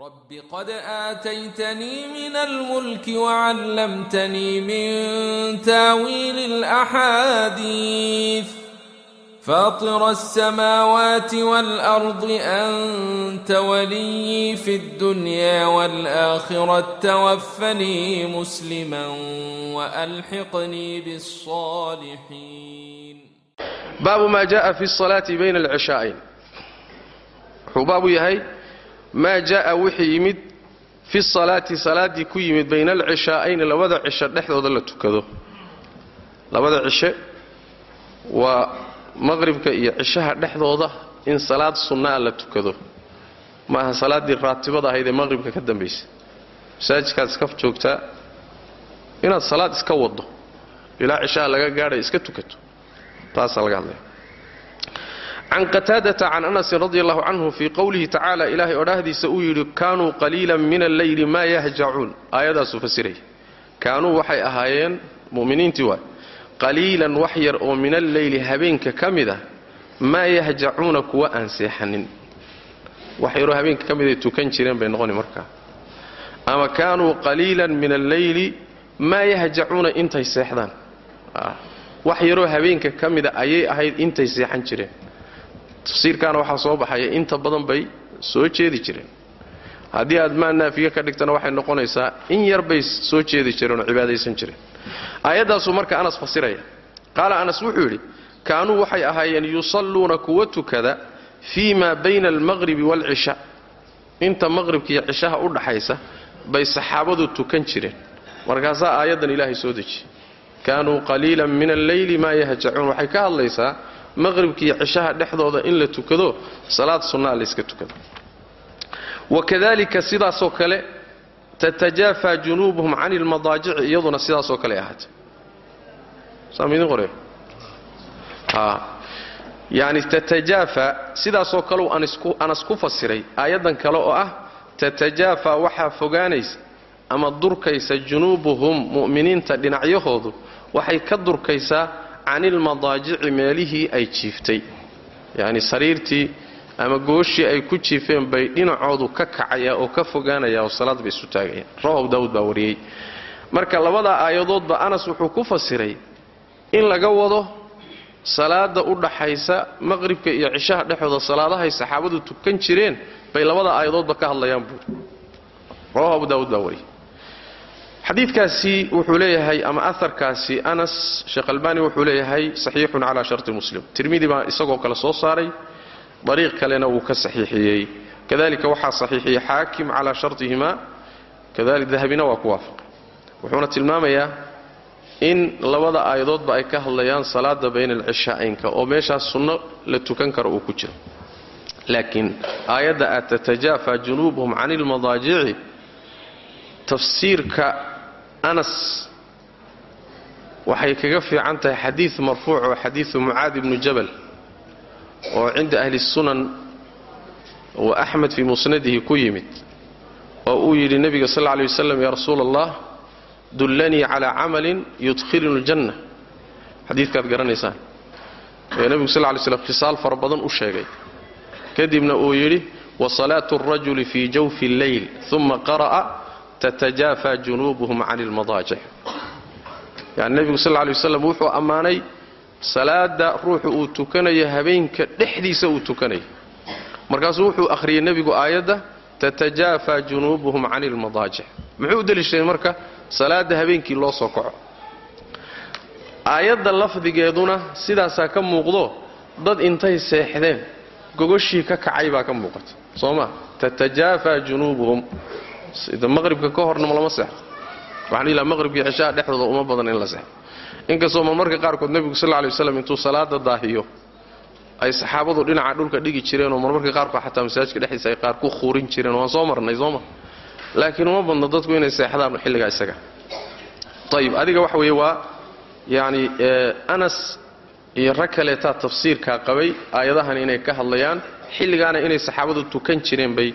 رب قد آتيتني من الملك وعلمتني من تاويل الأحاديث فاطر السماوات والأرض أنت ولي في الدنيا والآخرة توفني مسلما وألحقني بالصالحين باب ما جاء في الصلاة بين العشاءين حباب يهي maa jaa'a wuxuu yimid fi salaati salaaddii ku yimid bayna alcishaa'ayni labada cisho dhexdooda la tukado. Labada cishe waa maqribka iyo cishaha dhexdooda in salaad sunnaa la tukado. Maaha salaaddii raatibada ahayd ee maqribka ka dambaysa masaajidkaad iska joogtaa inaad salaad iska waddo ilaa cishaha laga gaadhay iska tukato. Taasaa laga hadlaya can qataadata can anasin radi allahu canhu fii qowlihi tacaala ilaahay odhaahdiisa uu yidhi kaanuu qaliilan min alleyli maa yahjacuun. Aayadaasuu fasiraya kaanuu waxay ahaayeen mu'miniintii waay qaliilan wax yar oo min alleyli habeenka ka mid ah maa yahjacuuna kuwa aan seexanin. Wax yaroo habeenka ka miday tukan jireen bay noqoni markaa. Ama kaanuu qaliilan min alleyli maa yahjacuuna intay seexdaan. Wax yaroo habeenka ka mida ayay ahayd intay seexan jireen tafsiirkaana waxaa soo baxaya inta badan bay soo jeedi jireen. Haddii aad maa naafiye ka dhigtana waxay noqonaysaa in yar bay soo jeedi jireen oo cibaadaysan jireen. Aayaddaasuu marka anas fasiraya qaala anas wuxuu yidhi kaanuu waxay ahaayeen yusalluuna kuwa tukada fii maa bayna almaqribi waalcisha inta maqribka iyo cishaha u dhaxaysa bay saxaabadu tukan jireen. Markaasaa aayaddan ilaahay soo dejiyey kaanuu qaliilan min alleyli maa yahjacuun. Waxay ka hadlaysaa maqribkiiyo cishaha dhexdooda in la tukado salaad sunnaa layska tukado. Wakadalika sidaasoo kale tatajaafa junuubuhum cani lmadaajici iyaduna sidaasoo kale ahaatay. Saamidin qore yani tatajaafa sidaasoo kaleu anas ku fasiray aayaddan kale oo ah tatajaafa waxaa fogaanaysa ama durkaysa junuubuhum mu'miniinta dhinacyahoodu waxay ka durkaysaa canilmadaajici meelihii ay jiiftay. Yacni sariirtii ama gooshii ay ku jiifeen bay dhinacoodu ka kacaya oo ka fogaanaya oo salaad bay isu taagayaan. Rawahu daawud baa wariyey. Marka labada aayadoodba anas wuxuu ku fasiray in laga wado salaada u dhaxaysa maqribka iyo cishaha dhexdooda salaadahay saxaabadu tukan jireen bay labada aayadoodba ka hadlayaan buuri rawahu abu baa wariyey xadiidkaasi wuxuu leeyahay ama aharkaasi anas sheekh albani wuxuu leeyahay saxiixun calaa sharti muslim. Tirmidi baa isagoo kale soo saaray dariiq kalena wuu ka saxiixiyey. Kadalika waxaa saxiixiyey xaakim calaa shartihima kadalik dahabina waa ku waafaqay wuxuuna tilmaamayaa in labada aayadoodba ay ka hadlayaan salaada bayna alcishaa'aynka oo meeshaas sunno la tukan karo uu ku jiro. Laakiin aayadda a tatajaafa junuubuhum cani lmadaajici tafsiirka anas waxay kaga fiican tahay xadiid marfuuc oo xadiidu mucaad ibnu jabal oo cinda ahli sunan wa axmed fii musnadihi ku yimid oo uu yidhi nebiga sal lla alay wasalam yaa rasuula allah dullanii calaa camalin yudkhilinu ljanna. Xadiidkaad garanaysaan. Ee nebigu sal lla lay slam khisaal fara badan u sheegay. Kadibna uu yidhi wasalaatu alrajuli fii jawfi alleyl uma qara'a tatajaafa junuubuhum cani lmadaajic yani nebigu sal lla lay waslam wuxuu ammaanay salaada ruuxu uu tukanayo habeenka dhexdiisa uu tukanayo markaasuu wuxuu akhriyey nebigu aayadda tatajaafa junuubuhum cani lmadaajic muxuu u deliishaday marka salaada habeenkii loo soo kaco aayadda lafdigeeduna sidaasaa ka muuqdo dad intay seexdeen gogoshii ka kacay baa ka muuqata soo ma tatajaafa junuubuhum sida maqribka ka hornama lama seexdo waxaan ilaa maqribkii cishaha dhexdooda uma badan in la seexdo inkastoo marmarka qaarkood nebigu sal lay waslam intuu salaada daahiyo ay saxaabadu dhinaca dhulka dhigi jireenoo marmarka qaarkood xataa masaajidka dhexdiisa ay qaar ku khuurin jireen waan soo marnay sooma laakiin uma badno dadku inay seexdaan xilligaa isaga. Ayib adiga waxa weeye waa yacni anas iyo rag kaleetaa tafsiirkaa qabay aayadahan inay ka hadlayaan. Xilligaana inay saxaabadu tukan jireen bay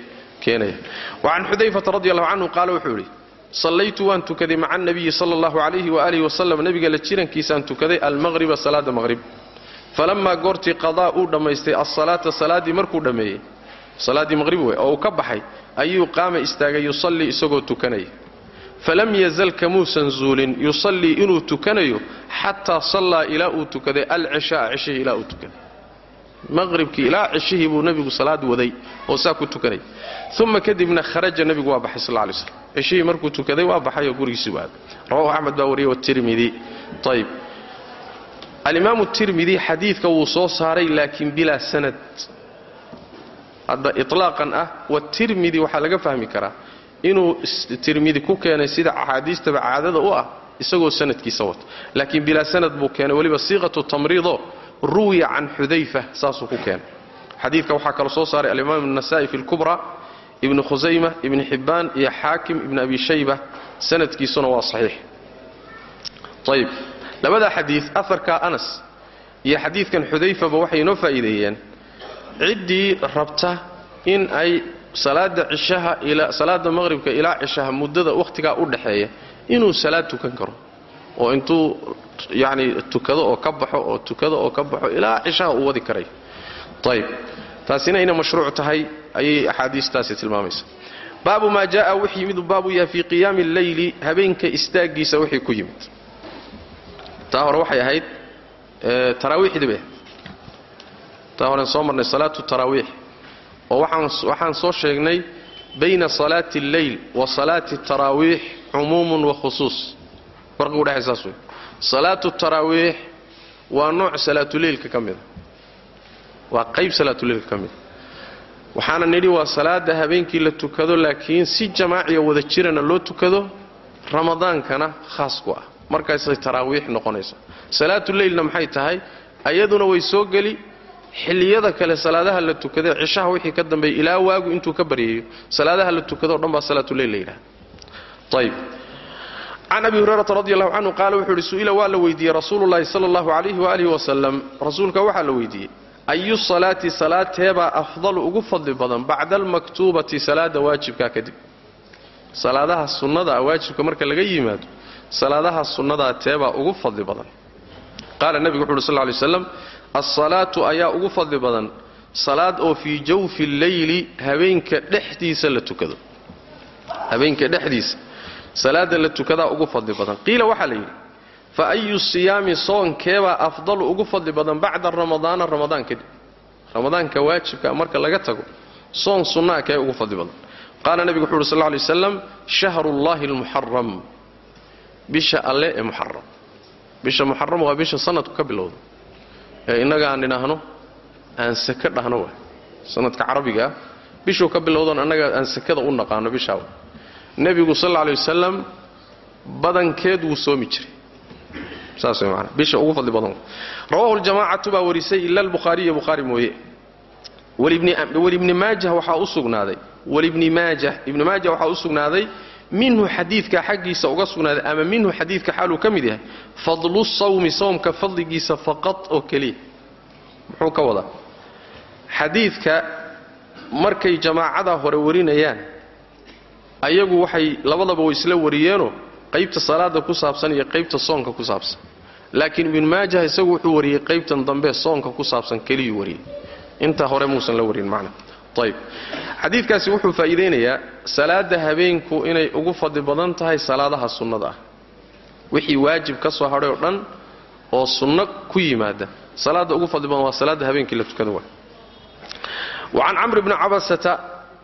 wacan xudayfata radi allahu canhu qaala wuxuu yidhi sallaytu waan tukaday maca anabiyi sala allahu calayhi waaalih wasalam nebiga la jirankiisaan tukaday almaqriba salaada maqrib falammaa goortii qadaa uu dhammaystay alsalaata salaaddii markuu dhammeeyey salaaddii maqhrib wey oo uu ka baxay ayuu qaama istaagay yusallii isagoo tukanaya. Falam yazal kamuusan zuulin yusallii inuu tukanayo xataa sallaa ilaa uu tukaday alcishaaa cishihii ilaa uu tukaday maqhribkii ilaa cishihii buu nebigu salaad waday oo saa ku tukanay. Uma kadibna kharaja nebigu waa baxay sal lay slam cishihii markuu tukaday waa baxay oo gurigiisii u aaday rawahu axmed baa wariyey watirmidi ayb alimaamu tirmidi xadiidka wuu soo saaray laakiin bilaa sanad. Hadda ilaaqan ah watirmidi waxaa laga fahmi karaa inuu tirmidi ku keenay sida axaadiistaba caadada u ah isagoo sanadkiisa wata. Laakiin bilaa sanad buu keenay weliba siiqatu tamriido ruwiya can xudayfa saasuu ku keenay xadiidka waxaa kaloo soo saaray alimaam الnasa'i fi اlkubra ibnu khusayma ibni xibbaan iyo xaakim ibn abi shayba sanadkiisuna waa saxiix ayb labada xadiid aharka anas iyo xadiidkan xudayfaba waxay inoo faa'iideeyeen ciddii rabta in ay salaada cishaha salaada maqhribka ilaa cishaha muddada wakhtigaa u dhaxeeya inuu salaad tukan karo oo intuu yacni tukado oo ka baxo oo tukado oo ka baxo ilaa cishaha uu wadi karayo ayb taasina inay mashruuc tahay ayay axaadiistaasi tilmaamaysa. Baabu maa jaaa wixii yimid baabu yahay fii qiyaami alleyli habeenka istaaggiisa wixii ku yimid. Taa hore waxay ahayd taraawiixdii taa horen soo marnay salaatu taraawiix. Oo waxaan soo sheegnay bayna salaati alleyl wa salaati taraawiix cumuumun wa khusuus farqigu dhexay saas wey salaatu taraawiix waa nooc salaatuleylka ka mida waa qayb salaatuleylka ka mida waxaana nidhi waa salaada habeenkii la tukado laakiin si jamaaciya wada jirana loo tukado ramadaankana khaas ku ah. Markaasay taraawiix noqonaysa salaatuleylna maxay tahay? Ayaduna way soo geli xilliyada kale salaadaha la tukadee cishaha wixii ka dambeeya ilaa waagu intuu ka baryayo salaadaha la tukadoo dhan baa salaatuleyl la yidhaha ayb can abi hurayrata radi allahu canhu qaala wuxuu ihi su'ila waa la weydiiyey rasuululahi sala allahu calayhi waalihi wasalam rasuulka waxaa la weydiiyey ayu salaati salaateebaa afdalu ugu fadli badan bacda almaktuubati salaada waajibkaa kadib salaadaha sunnada waajibka marka laga yimaado salaadaha sunnadaa teebaa ugu fadli badan qaala nebigu wuxu uhi sal ly slam alsalaatu ayaa ugu fadli badan salaad oo fii jawfi lleyli habeenka dhexdiisa la tukado habeenka dhexdiisa salaada la tukadaa ugu fadli badan. Qiila waxaa la yidhi fa ayu siyaami soonkeebaa afdalu ugu fadli badan bacda ramadaana ramadaan kadib. Ramadaanka waajibka marka laga tago soon sunnaa kee ugu fadli badan. Qaala nebigu wuxu uhi sal ly slam shahrullahi almuxaram bisha alle ee muxaram bisha muxaram waa bisha sanadku ka bilowda ee innaga aan idhaahno aan sake dhahno wa sanadka carabiga bishuu ka bilowdan annaga aan sakada u naqaano bishaa nebigu sal alay wasalam badankeed wuu soomi jiray. Saas way maanaa bisha ugu fadli badan. Rawahu ljamaacatu baa warisay ila albukhaariya bukhaari mooye. Walibni maajah waxaa u sugnaaday. Walibni maajah ibni maajah waxaa u sugnaaday minhu xadiidka xaggiisa uga sugnaaday ama minhu xadiidka xaaluu ka mid yahay fadlu sawmi sawmka fadligiisa faqad oo keliya muxuu ka wadaa. Xadiidka markay jamaacada hore warinayaan ayagu waxay labadaba way isla wariyeenoo qaybta salaada ku saabsan iyo qaybta soonka ku saabsan. Laakiin ibnu maajah isagu wuxuu wariyey qaybtan dambe soonka ku saabsan keliyuu wariyey. Intaa hore muusan la warin macna. Ayb xadiidkaasi wuxuu faa'iidaynayaa salaada habeenku inay ugu fadli badan tahay salaadaha sunnada ah. Wixii waajib ka soo hadhay oo dhan oo sunno ku yimaada. Salaada ugu fadli badan waa salaada habeenkii la tukada wa can camr bni cabasata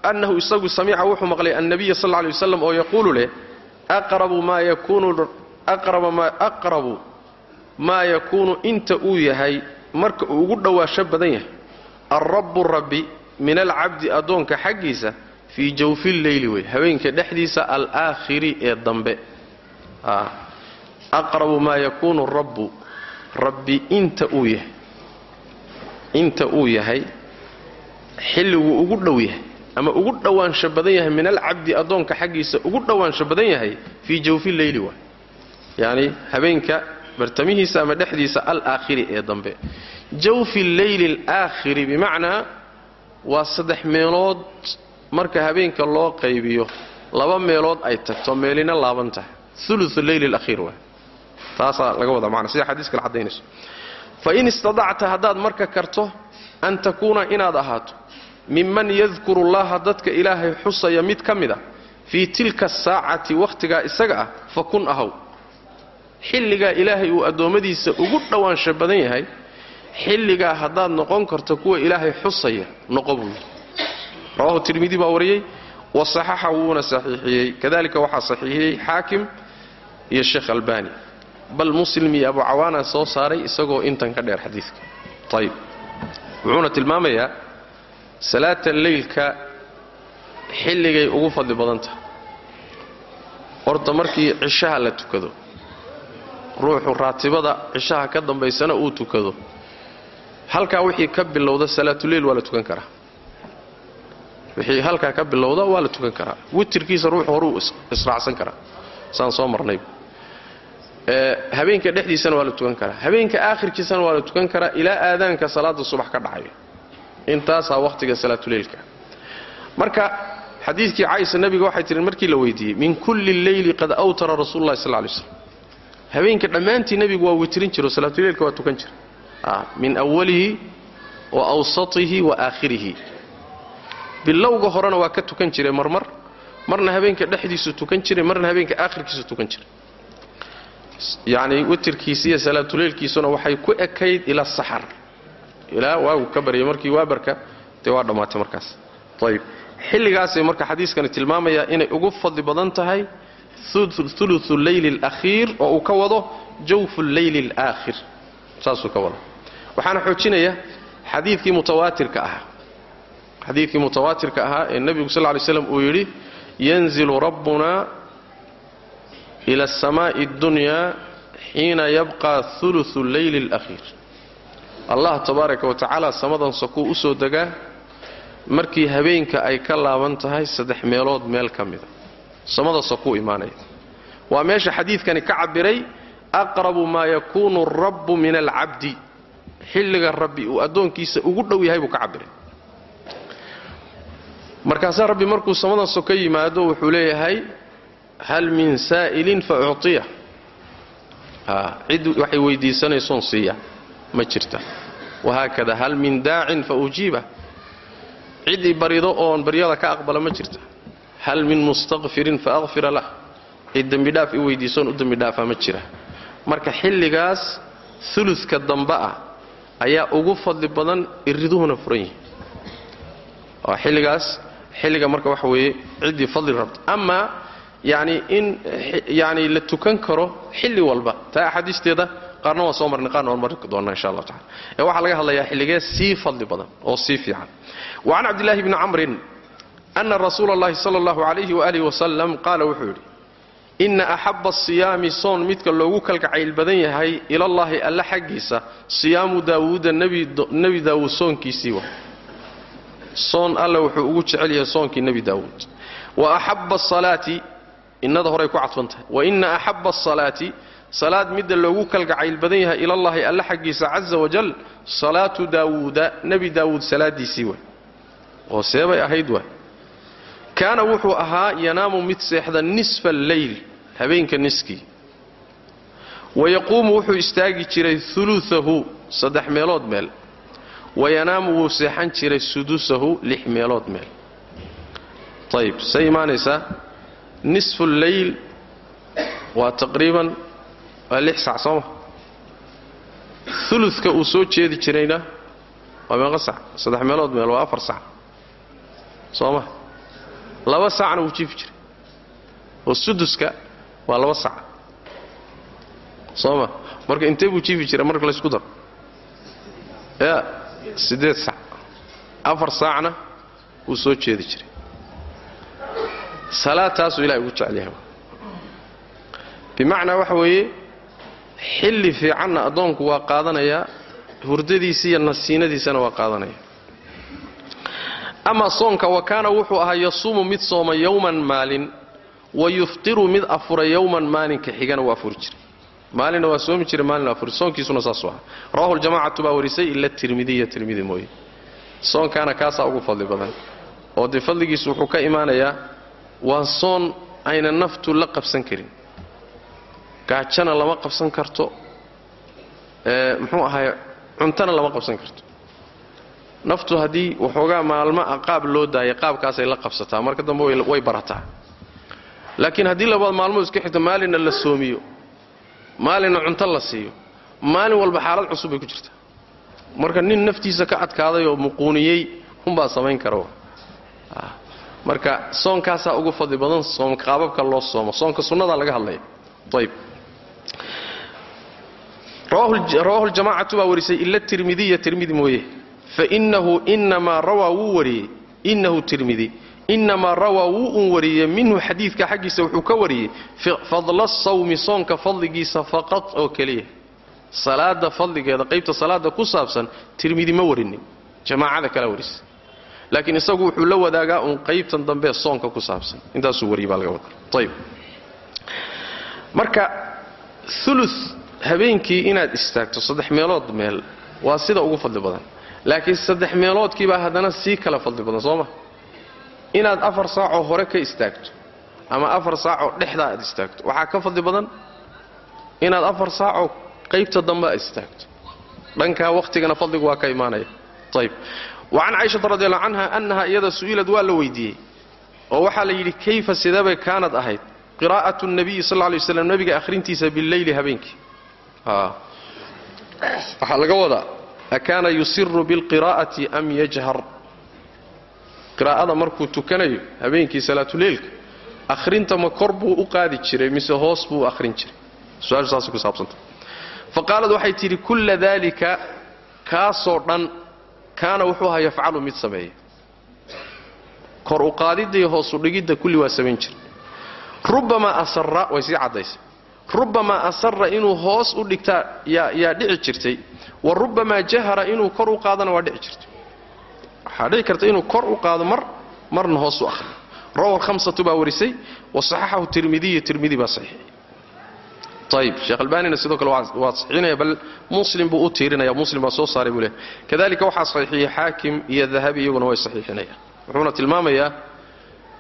annahu isagu samica wuxuu maqlay annabiya sal lay waslam oo yaquulu leh aqrabu maa yakuunu inta uu yahay marka uu ugu dhowaasho badan yahay. Alrabbu rabbi min alcabdi addoonka xaggiisa fii jawfi lleyli wey habeenka dhexdiisa alaakhiri ee dambe. Aqrabu maa yakuunu rabbu rabbi inta uu yahay xilliguu ugu dhow yahay ama ugu dhowaansho badan yahay min alcabdi addoonka xaggiisa ugu dhowaansho badan yahay fii jawfi leyli waay yacni habeenka bartamihiisa ama dhexdiisa alaakhiri ee dambe. Jawfi leyli alaakhiri bimacnaa waa saddex meelood marka habeenka loo qaybiyo. Laba meelood ay tagto meelina laaban tahay. Ulu leyli alakhiir waay taasaa laga wadaa macna sida xadiis kale caddaynayso fa in istadacta haddaad marka karto an takuuna inaad ahaato minman yadkuru llaha dadka ilaahay xusaya mid ka mid a fii tilka asaacati wakhtigaa isaga ah fa kun ahaw xilligaa ilaahay uu addoommadiisa ugu dhowaansha badan yahay xilligaa haddaad noqon karto kuwa ilaahay xusaya noqo buu yidhi. Rawahu tirmidi baa wariyey wa saxaxa wuuna saxiixiyey. Kadalika waxaa saxiixiyey xaakim iyo sheekh albani bal muslim iyo abu cawaana soo saaray isagoo intan ka dheer xadiidka. Ayib wuxuuna tilmaamayaa salaata leylka xilligay ugu fadli badan tahay horta markii cishaha la tukado ruuxu raatibada cishaha ka dambaysana uu tukado halkaa wixii ka bilowda salaatuleyl waa la tukan karaa. Wixii halkaa ka bilowda waa la tukan karaa. Witirkiisa ruuxu horuu israacsan karaa. Saan soo marnay. Habeenka dhexdiisana waa la tukan karaa. Habeenka aakhirkiisana waa la tukan karaa ilaa aadaanka salaada subax ka dhacayo intaasaa wakhtiga salaatuleylka marka xadiidkii caysa nabiga waxay tihi markii la weydiiyey min kulli leyli qad awtara rasuulu sal lay slam habeenka dhammaantii nebigu waa witrin jiro salaatuleylka waa tukan jira. Min awalihi wa awsatihi wa aakhirihi. Bilowga horena waa ka tukan jiray marmar marna habeenka dhexdiisu tukan jiray marna habeenka aakhirkiisu tukan jiray. Yacni witirkiisa iyo salaatuleylkiisuna waxay ku ekayd ila saxar ilaa waagu ka baryay markii waabarka dee waa dhammaatay markaas ayib xilligaasay marka xadiiskani tilmaamayaa inay ugu fadli badan tahay uluثu leyli اlakhiir oo uu ka wado jawfu leyli اlaakhir saasuu ka wado waxaana xoojinaya xadiidkii mutawaatirka ahaa xadiidkii mutawaatirka ahaa ee nebigu sal ly slam uu yidhi yanzilu rabbuna ila الsamaaءi اddunyaa xiina yabqa uluثu leyli اlakhiir allah tabaaraka wa tacaala samadan sakuu u soo degaa markii habeenka ay ka laaban tahay saddex meelood meel ka mida samada sakuu imaanaya. Waa meesha xadiidkani ka cabiray aqrabu maa yakuunu rabbu min alcabdi. Xilliga rabbi uu addoonkiisa ugu dhow yahay buu ka cabiray markaasaa rabbi markuu samadan soko yimaado wuxuu leeyahay hal min saa'ilin fa uctiya. Cid waxay weydiisanaysoon siiya ma jirta. Wahaakada hal min daacin fa ujiiba. Ciddii barido oon baryada ka aqbala ma jirta. Hal min mustakfirin fa aqfira lah. Cid dembidhaaf i weydiisoon u dembidhaafa ma jira. Marka xilligaas uludka dambe ah ayaa ugu fadli badan iriduhuna furan yihiin waa xilligaas xilliga marka waxa weeye ciddii fadli rabta. Amaa yani in yani la tukan karo xilli walba. Taa axaadiisteeda qaarna waan soo marnay qaarna waan mari doonnaa insha allah tacala ee waxaa laga hadlayaa xilligee sii fadli badan oo sii fiican. Wacan cabdillahi bni camrin ana rasuula allahi sala allahu calayhi waaalih wasalam qaala wuxuu yidhi inna axabba asiyaami soon midka loogu kalgacayl badan yahay ilallaahi alla xaggiisa siyaamu daawuuda nebi daawuud soonkiisii wa soon alla wuxuu ugu jecel yahay soonkii nebi daawuud. Wa axabba asalaati innada horay ku cadfan tahay. Wa inna axabba asalaati salaad midda loogu kalgacayl badan yahay ilallaahi alla xaggiisa caza wajal salaatu daawuuda nebi daawuud salaadiisii wa oo seebay ahayd waa kaana wuxuu ahaa yanaamu mid seexda nisfa alleyl habeenka niskii. Wayaquumu wuxuu istaagi jiray uluahu saddex meelood meel. Wayanaamu wuu seexan jiray sudusahu lix meelood meel. Ayib say imaanaysaa? Nisfu lleyl waa taqriiban waa lix sac sooma uluka uu soo jeedi jirayna waa meeqa sac saddex meelood meel waa afar sac sooma laba sacna wuu jiifi jiray. Oo suduska waa laba sac sooma marka intee buu jiifi jiray marka laysku daro? Ya siddeed sac afar saacna wuu soo jeedi jiray. Salaad taasuu ilahay ugu jecel yahay. Bimacnaa waxa weeye xilli fiicanna addoonku waa qaadanayaa hurdadiisi iyo nasiinadiisana waa qaadanaya. Ama soonka wa kaana wuxuu ahaa yasuumu mid sooma yowman maalin wa yuftiru mid afura yowman maalinka xigana waa afuri jiray. Maalinna waa soomi jiray maalina afuri soonkiisuna saasuu ahaa. Rawahu ljamacatu baa warisay ila tirmidiya tirmidi mooye. Soonkaana kaasaa ugu fadli badan oo dee fadligiisu wuxuu ka imaanayaa waa soon ayna naftu la qabsan karin gaajana lama qabsan karto muxuu ahay cuntana lama qabsan karto. Naftu haddii waxoogaa maalmo a qaab loo daaya qaabkaasay la qabsataa marka dambe way barataa. Laakiin haddii labaad maalmood iska xigto maalinna la soomiyo maalinna cunto la siiyo maalin walba xaalad cusub bay ku jirtaa. Marka nin naftiisa ka adkaaday oo muquuniyey unbaa samayn kara marka soonkaasaa ugu fadli badan soom qaababka loo soomo soonka sunnadaa laga hadlaya ayb rawaahu ljamacatu baa warisay ila tirmidiya tirmidi mooye. Fainahu inamaa rawaa wuu wariyey inahu tirmidi inamaa rawaa wuu un wariyey minhu xadiidka xaggiisa wuxuu ka wariyey fadla sawmi soonka fadligiisa faqad oo keliya. Salaada fadligeeda qaybta salaada ku saabsan tirmidi ma warinin jamaacada kala warisa laakiin isagu wuxuu la wadaagaa uun qaybtan dambe soonka ku saabsan. Intaasuu wariyey baa laga wada ayb marka ulu habeenkii inaad istaagto saddex meelood meel waa sida ugu fadli badan. Laakiin saddex meeloodkiibaa haddana sii kala fadli badan soo ma? Inaad afar saacoo hore ka istaagto ama afar saacoo dhexdaa aad istaagto waxaa ka fadli badan inaad afar saacoo qaybta dambe aad istaagto. Dhankaa wakhtigana fadligu waa ka imaanaya. Ayb wa can caishata radiallahu canha annaha iyada su'ilad waa la weydiiyey oo waxaa la yidhi kayfa sidabay kaanad ahayd qiraa'atu nabiyi sal lay waslam nabiga akhrintiisa billeyli habeenkii. Waxaa laga wadaa akaana yusiru bilqiraa'ati am yajhar. Qiraa'ada markuu tukanayo habeenkii salaatuleylka akhrinta ma kor buu u qaadi jiray mise hoos buu akhrin jiray? Su'aashu saasay ku saabsanta. Fa qaalad waxay tidhi kulla daalika kaasoo dhan kaana wuxuu ahaa yafcalu mid sameeya kor u qaadidda iyo hoos u dhigidda kulli waa samayn jira rubamaa asara way sii caddaysay. Rubamaa asara inuu hoos u dhigtaa yaa dhici jirtay. Wa rubamaa jahara inuu kor u qaadana waa dhici jirtay. Waxaa dhici karta inuu kor u qaado mar marna hoos u ahriyo rawa hamsatu baa warisay wa saxaxahu tirmidiyu tirmidi baa saxiixiyey ayib sheekh albanina sidoo kale waa saxiixinaya bal muslim buu u tiirinaya muslim baa soo saaray buu leehay kadalika waxaa saxiixiyey xaakim iyo dahabi iyaguna way saxiixinayaan. Wuxuuna tilmaamayaa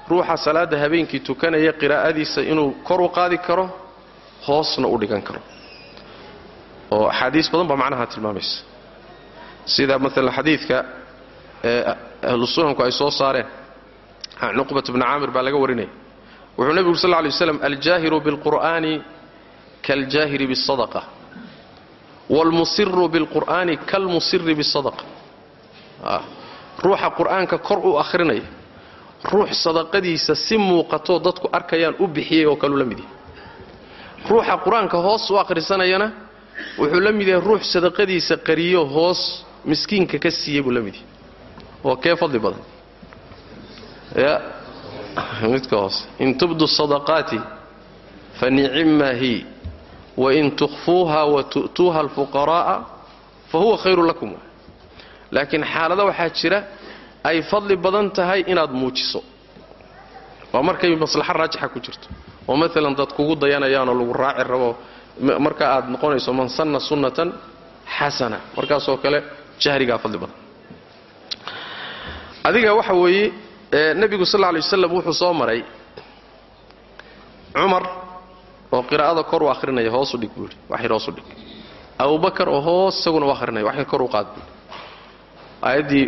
ruuxa salaadda habeenkii tukanaya qiraa'adiisa inuu kor u qaadi karo hoosna u dhigan karo. Oo axaadiis badan baa macnaha tilmaamaysa. Sida maalan xadiidka ahlu sunanku ay soo saareen can nuqbat bni caamir baa laga warinaya wuxuu nebigu uri sl ly waslam aljaahiru bilqur'aani kaljaahiri bisadaqa waalmusiru bilqur'aani kalmusiri bisadaqa ah, ruuxa qur'aanka kor u akhrinaya ruux sadaqadiisa si muuqatoo dadku arkayaan u bixiyey oo kaluu la mid yahay. Ruuxa qur'aanka hoos u akhrisanayana wuxuu la mid yahay ruux sadaqadiisa qariyo hoos miskiinka ka siiyey buu la mid yahay. Oo kee fadli badan? Ya midka hoose in tubdu sadaqaati fa nicimma hi wain tukhfuuha wa tu'tuuha alfuqaraa'a fa huwa khayru lakum. Laakiin xaalada waxaa jira ay fadli badan tahay inaad muujiso. Waa markay maslaxa raajixa ku jirto. Oo maalan dad kugu dayanayaanoo lagu raaci rabo marka aad noqonayso man sanna sunnatan xasana markaasoo kale jahrigaa fadli badan. Adiga waxa weeye nebigu sal lay waslam wuxuu soo maray cumar oo qiraa'ada kor u akhrinaya hoosu dhig buu yidhi. Wax yar hoosu dhig. Abubakar oo hoos isaguna u akhrinaya wax yar kor u qaad buu aayaddii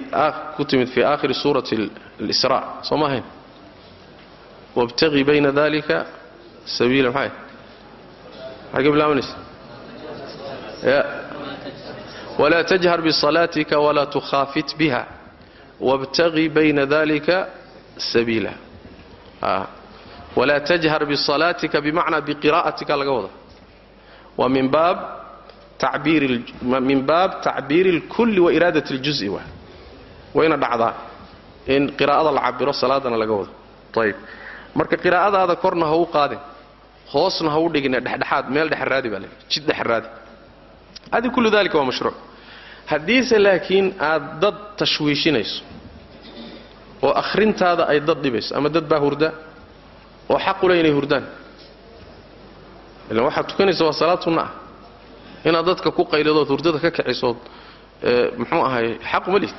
ku timid fii aakhiri suurati alisraa soo ma ahayn? Wabtaqi bayna dalika sabiila maxay? Maxay ka bilaabanaysa? Ya. Walaa tajhar bisalaatika walaa tukhaafit biha. Wabtaqi bayna dalika sabiila. Walaa tajhar bisalaatika bimacnaa biqiraa'atika laga wada. Waa min baab min baab tacbiiri اlkulli wa iraadat اljuز'i wa wayna dhacdaa in qiraa'ada la cabiro salaadana laga wado ayb marka qiraa'adaada korna ha u qaadin hoosna ha u dhigine dhexdhexaad meel dhexraadi baa leeyahy jid dhexraadi adi kullu dalika waa mashruuc haddiise laakiin aad dad tashwiishinayso oo akhrintaada ay dad dhibayso ama dad baa hurda oo xaqule inay hurdaan ilan waxaad tukanaysa waa salaad sunna ah inaad dadka ku qaylidood hurdada ka kacisood muxuu ahay xaquma lihid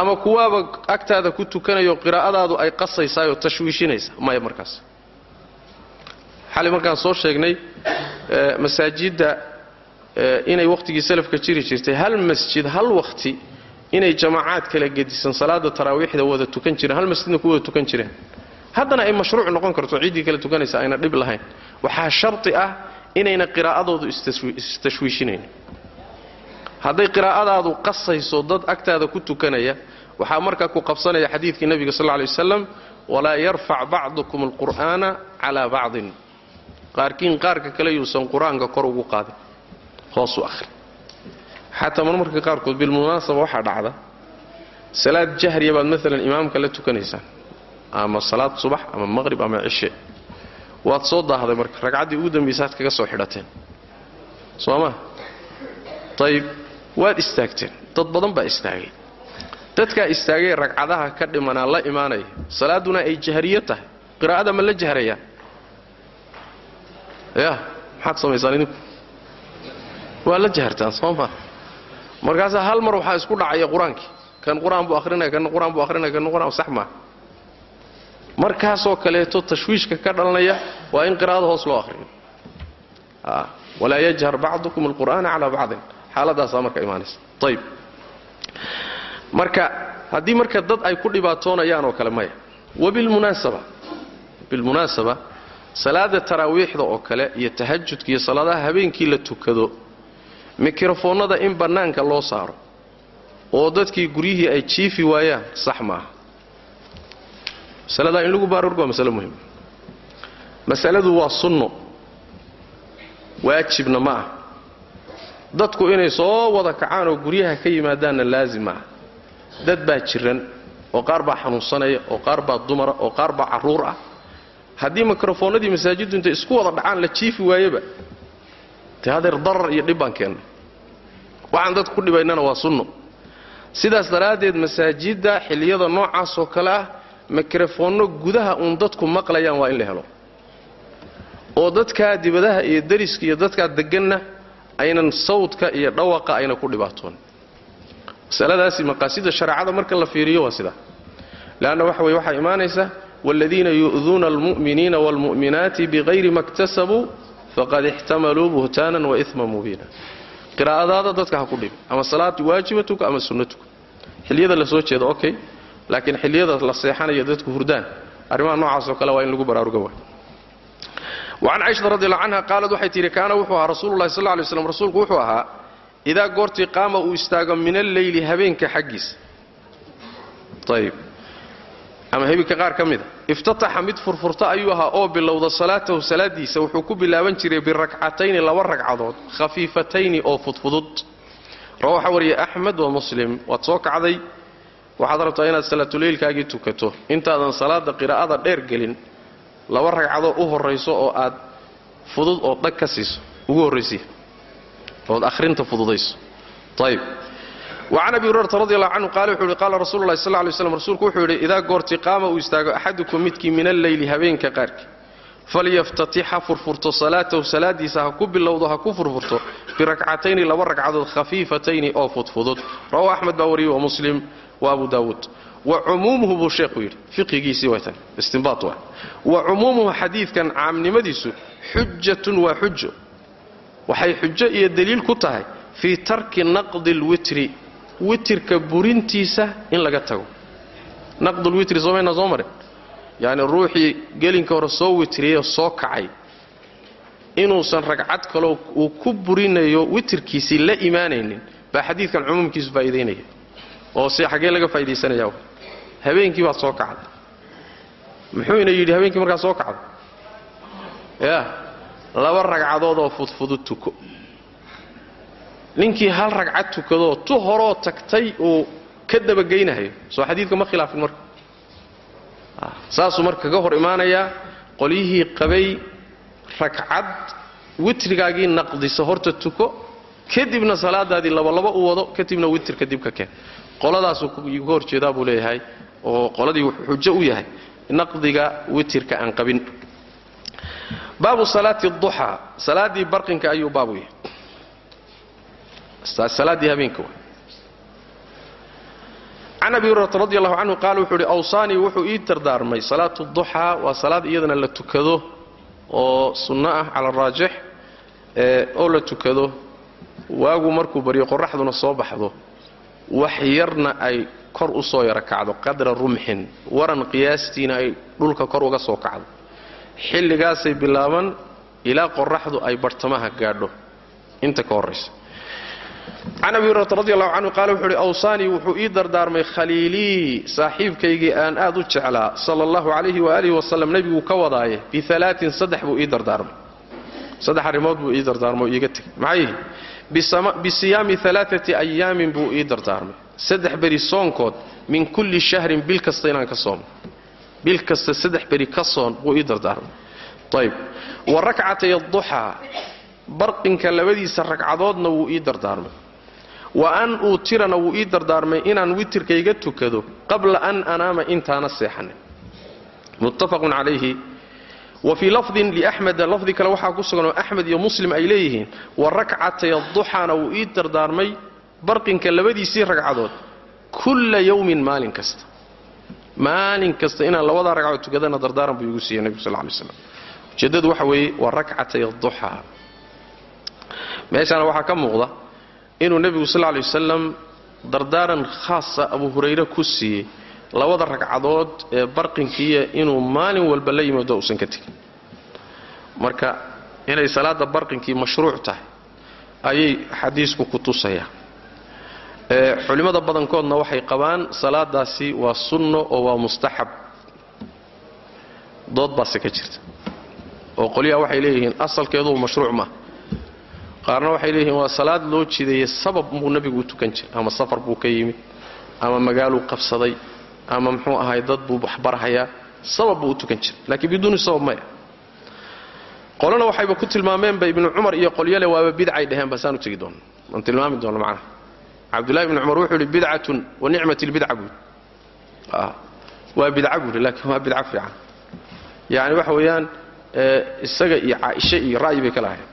ama kuwaaba agtaada ku tukanayo qiraa'adaadu ay qasaysaayoo tashwiishinaysa maya markaas. Xali markaan soo sheegnay masaajidda inay wakhtigii salafka jiri jirtay hal masjid hal wakhti inay jamaacaad kala gedisan salaada taraawiixda wada tukan jireen hal masjidna ku wada tukan jireen. Haddana ay mashruuc noqon karto ciiddii kala tukanaysa ayna dhib lahayn. Waxaa sharti ah inayna qiraa'adoodu istashwiishinayn hadday qiraa'adaadu qasayso dad agtaada ku tukanaya waxaa markaa ku qabsanaya xadiidkii nebiga sal lay wasalam walaa yarfac bacdukum alqur'aana calaa bacdin. Qaarkiin qaarka kale yuusan qur'aanka kor ugu qaadin. Hoosu ahri xataa marmarka qaarkood bilmunaasaba waxaa dhacda salaad jahriya baad maalan imaamka la tukanaysaan ama salaad subax ama maqrib ama cishe waad soo daahday marka ragcaddii ugu dambaysaad kaga soo xidhateen. Soo ma ayib waad istaagteen. Dad badan baa istaagay. Dadkaa istaagay ragcadaha ka dhimanaa la imaanaya salaadduna ay jahriyo tahay. Qiraa'ada ma la jahrayaan ya maxaad samaysaan idinku? Waa la jahartaan soo maa markaasaa hal mar waxaa isku dhacaya qur'aankii. Kan qur'aan buu ahrinaya kan qur'aan buu ahrinaya kan qur'aan sax maa markaasoo kaleeto tashwiishka ka dhalanaya waa in qiraa'ada hoos loo ahriyo walaa yajhar bacdukum alqur'aana calaa bacdin. Xaaladaasaa marka imaanaysa. Ayb marka haddii marka dad ay ku dhibaatoonayaan oo kale maya wabilmunaasaba bilmunaasaba. Salaada taraawiixda oo kale iyo tahajudka iyo salaadaha habeenkii la tukado mikrofoonnada in bannaanka loo saaro oo dadkii guryihii ay jiifi waayaan sax maaha masaladaa in lagu baarurgo waa masale muhiim masaladu waa sunno. Waajibna ma ah dadku inay soo wada kacaan oo guryaha ka yimaadaanna laazim maaha dad baa jiran oo qaar baa xanuunsanaya oo qaar baa dumara oo qaar baa carruur ah. Haddii mikrofoonnadii masaajiddu intay isku wada dhacaan la jiifi waayeba hadeer darar iyo dhib baan keennay waxaan dadku ku dhibaynana waa sunno. Sidaas daraaddeed masaajidda xilliyada noocaasoo kale ah mikrofoonno gudaha uun dadku maqlayaan waa in la helo. oo dadkaa dibadaha iyo dariska iyo dadkaa degganna aynan sawdka iyo dhawaqa ayna ku dhibaatoon. masaladaasi maqaasida shareecada marka la fiiriyo waa sidaa leanna waxa weye waxaa imaanaysa waaladiina yu'duuna almu'miniina waalmu'minaati bikayri ma ktasabuu faqad ixtamaluu buhtaanan wa iman mubiina. Qiraa'adaada dadka ha ku dhibi ama salaad waajiba tuka ama sunno tuka xilliyada jeeda okay laakiin xilliyada la seexanayo dadku hurdaan arrimaha noocaasoo kale waa in lagu baraaruga waay. Wacan caishata radiallahu canha qaalad waxay tidhi kaana wuxuu ahaa rasuululahi sal ly slam rasuulku wuxuu ahaa idaa goortii qaama uu istaago min alleyli habeenka xaggiisa ayib ama habeenka qaar ka mida iftataxa mid furfurta ayuu ahaa oo bilowda salaatahu salaadiisa wuxuu ku bilaaban jiray birakcatayni laba ragcadood khafiifatayni oo fudfudud. Rawa waxaa wariyay axmed wa muslim waad soo kacday waxaad rabtaa inaad salaatuleylkaagii tukato. Intaadan salaada qiraa'ada dheer gelin laba ragcadood u horrayso oo aad fudud oo dhag ka siiso. Ugu horraysiya ood akhrinta fududayso. Ayib wacan abi hurayrata radi allahu canhu qaala wuxuu yidhi qaala rasulu llahi sal ly slam rasuulku wuxuu yidhi idaa goorti qaama uu istaago axadukum midkii min alleyli habeenka qaarkii falyaftatix ha furfurto salaatahu salaadiisa ha ku bilowdo ha ku furfurto birakcatayni laba ragcadood khafiifatayni oo fudfudud. Rawahu axmed baa wariyey wa muslim wa abu daawuud wa cumuumuhu buu sheekhu yidhi. Fiqigiisii waytan istinbaat waa. Wa cumuumuhu xadiidkan caamnimadiisu xujatun waa xujo waxay xujo iyo deliil ku tahay fii tarki naqdi alwitri witirka burintiisa in laga tago. Naqdulwitri soomayna soo marin. Yacni ruuxii gelinka hore soo witriyeyoo soo kacay. Inuusan ragcad kaloo uu ku burinayo witirkiisii la imaanaynin. Baa xadiidkan cumuumkiisu faa'iidaynaya oo si xaggee laga faa'iidaysanaya habeenkii baad soo kacday. Muxuu ina yidhi habeenkii markaad soo kacday ya laba ragcadood oo fudfudud tuko. Ninkii hal ragcad tukadoo tu horoo tagtay uu ka dabageynahayo soo xadiidka ma khilaafin marka. Saasuu marka kaga hor imaanayaa qolyihii qabay ragcad witrigaagii naqdisa horta tuko kadibna salaadaadii labalaba u wado kadibna witrka dib ka keen qoladaasuu ka hor jeedaa buu leeyahay oo qoladii xujo u yahay naqdiga witirka aan qabin. Baabu salaati duxaa salaaddii barqinka ayuu baabu yahay. Salaaddii habeenka can abi hurayrata radi allahu canhu qaala wuxuu uhi awsaanii wuxuu ii dardaarmay salaatu duxaa waa salaad iyadana la tukado oo sunno ah cala araajix oo la tukado. Waagu markuu baryo qoraxduna soo baxdo wax yarna ay kor u soo yaro kacdo qadra rumxin waran qiyaastiina ay dhulka kor uga soo kacdo. Xilligaasay bilaaban ilaa qoraxdu ay barhtamaha gaadho. Inta ka horraysa can abi hurayrata radi allahu canhu qaala wuxuu uhi awsaanii wuxuu ii dardaarmay khaliilii saaxiibkaygii aan aad u jeclaa sala allahu calayhi waaalih wasalam nebiguu ka wadaaye bialaatin saddex buu ii dardaarmay. Saddex arrimood buu ii dardaarmay oo iiga tegay. Maxay bisiyaami alaaati ayaamin buu ii dardaarmay. Saddex beri soonkood min kulli shahrin bil kasta inaan ka soomo bil kasta saddex beri ka soon buu ii dardaarmay. Ayb wa rakcatay aduxaa barqinka labadiisa ragcadoodna wuu ii dardaarmay. Wa an uutirana wuu ii dardaarmay inaan witirkayga tukado qabla an anaama intaana seexanin. Muttafaqun calayhi wa fii lafdin liaxmeda lafdi kale waxaa ku sugan oo axmed iyo muslim ay leeyihiin wa rakcatay aduxaana wuu ii dardaarmay barqinka labadiisii ragcadood kulla yowmin maalin kasta. Maalin kasta inaan labadaa ragcadood tukadana dardaaran buu igu siiyey nebigu sal lay slam ujeeddadu waxa weeye waa rakcatay aduxaa meeshaana waxaa ka muuqda inuu nebigu sal lay wasalam dardaaran khaasa abu hurayre ku siiyey labada ragcadood ee barqinkiiya inuu maalin walba la yimaado uusan ka tegin. Marka inay salaada barqinkii mashruuc tahay ayay xadiisku ku tusayaa. Culimmada badankoodna waxay qabaan salaadaasi waa sunno oo waa mustaxab. Dood baase ka jirta. Oo qolyaha waxay leeyihiin asalkeeduhu mashruuc ma. Qaarna waxay leeyihiin waa salaad loo jideeye sabab buu nebigu u tukan jiray ama safar buu ka yimid ama magaaluu qabsaday ama muxuu ahay dad buu waxbarhayaa sabab buu u tukan jiray. Laakiin biduuni sabab maya. Qolana waxayba ku tilmaameenba ibnu cumar iyo qolyale waaba bidcay dheheen basaan u tegi doona waan tilmaami doona macnaha. Cabdullahi ibni cumar wuxuu yidhi bidcatun wa nicmat lbidca buui waa bidca buuhi laakiin waa bidca fiican. Yacni waxa weeyaan isaga iyo caaisha iyo ra'yi bay ka lahayn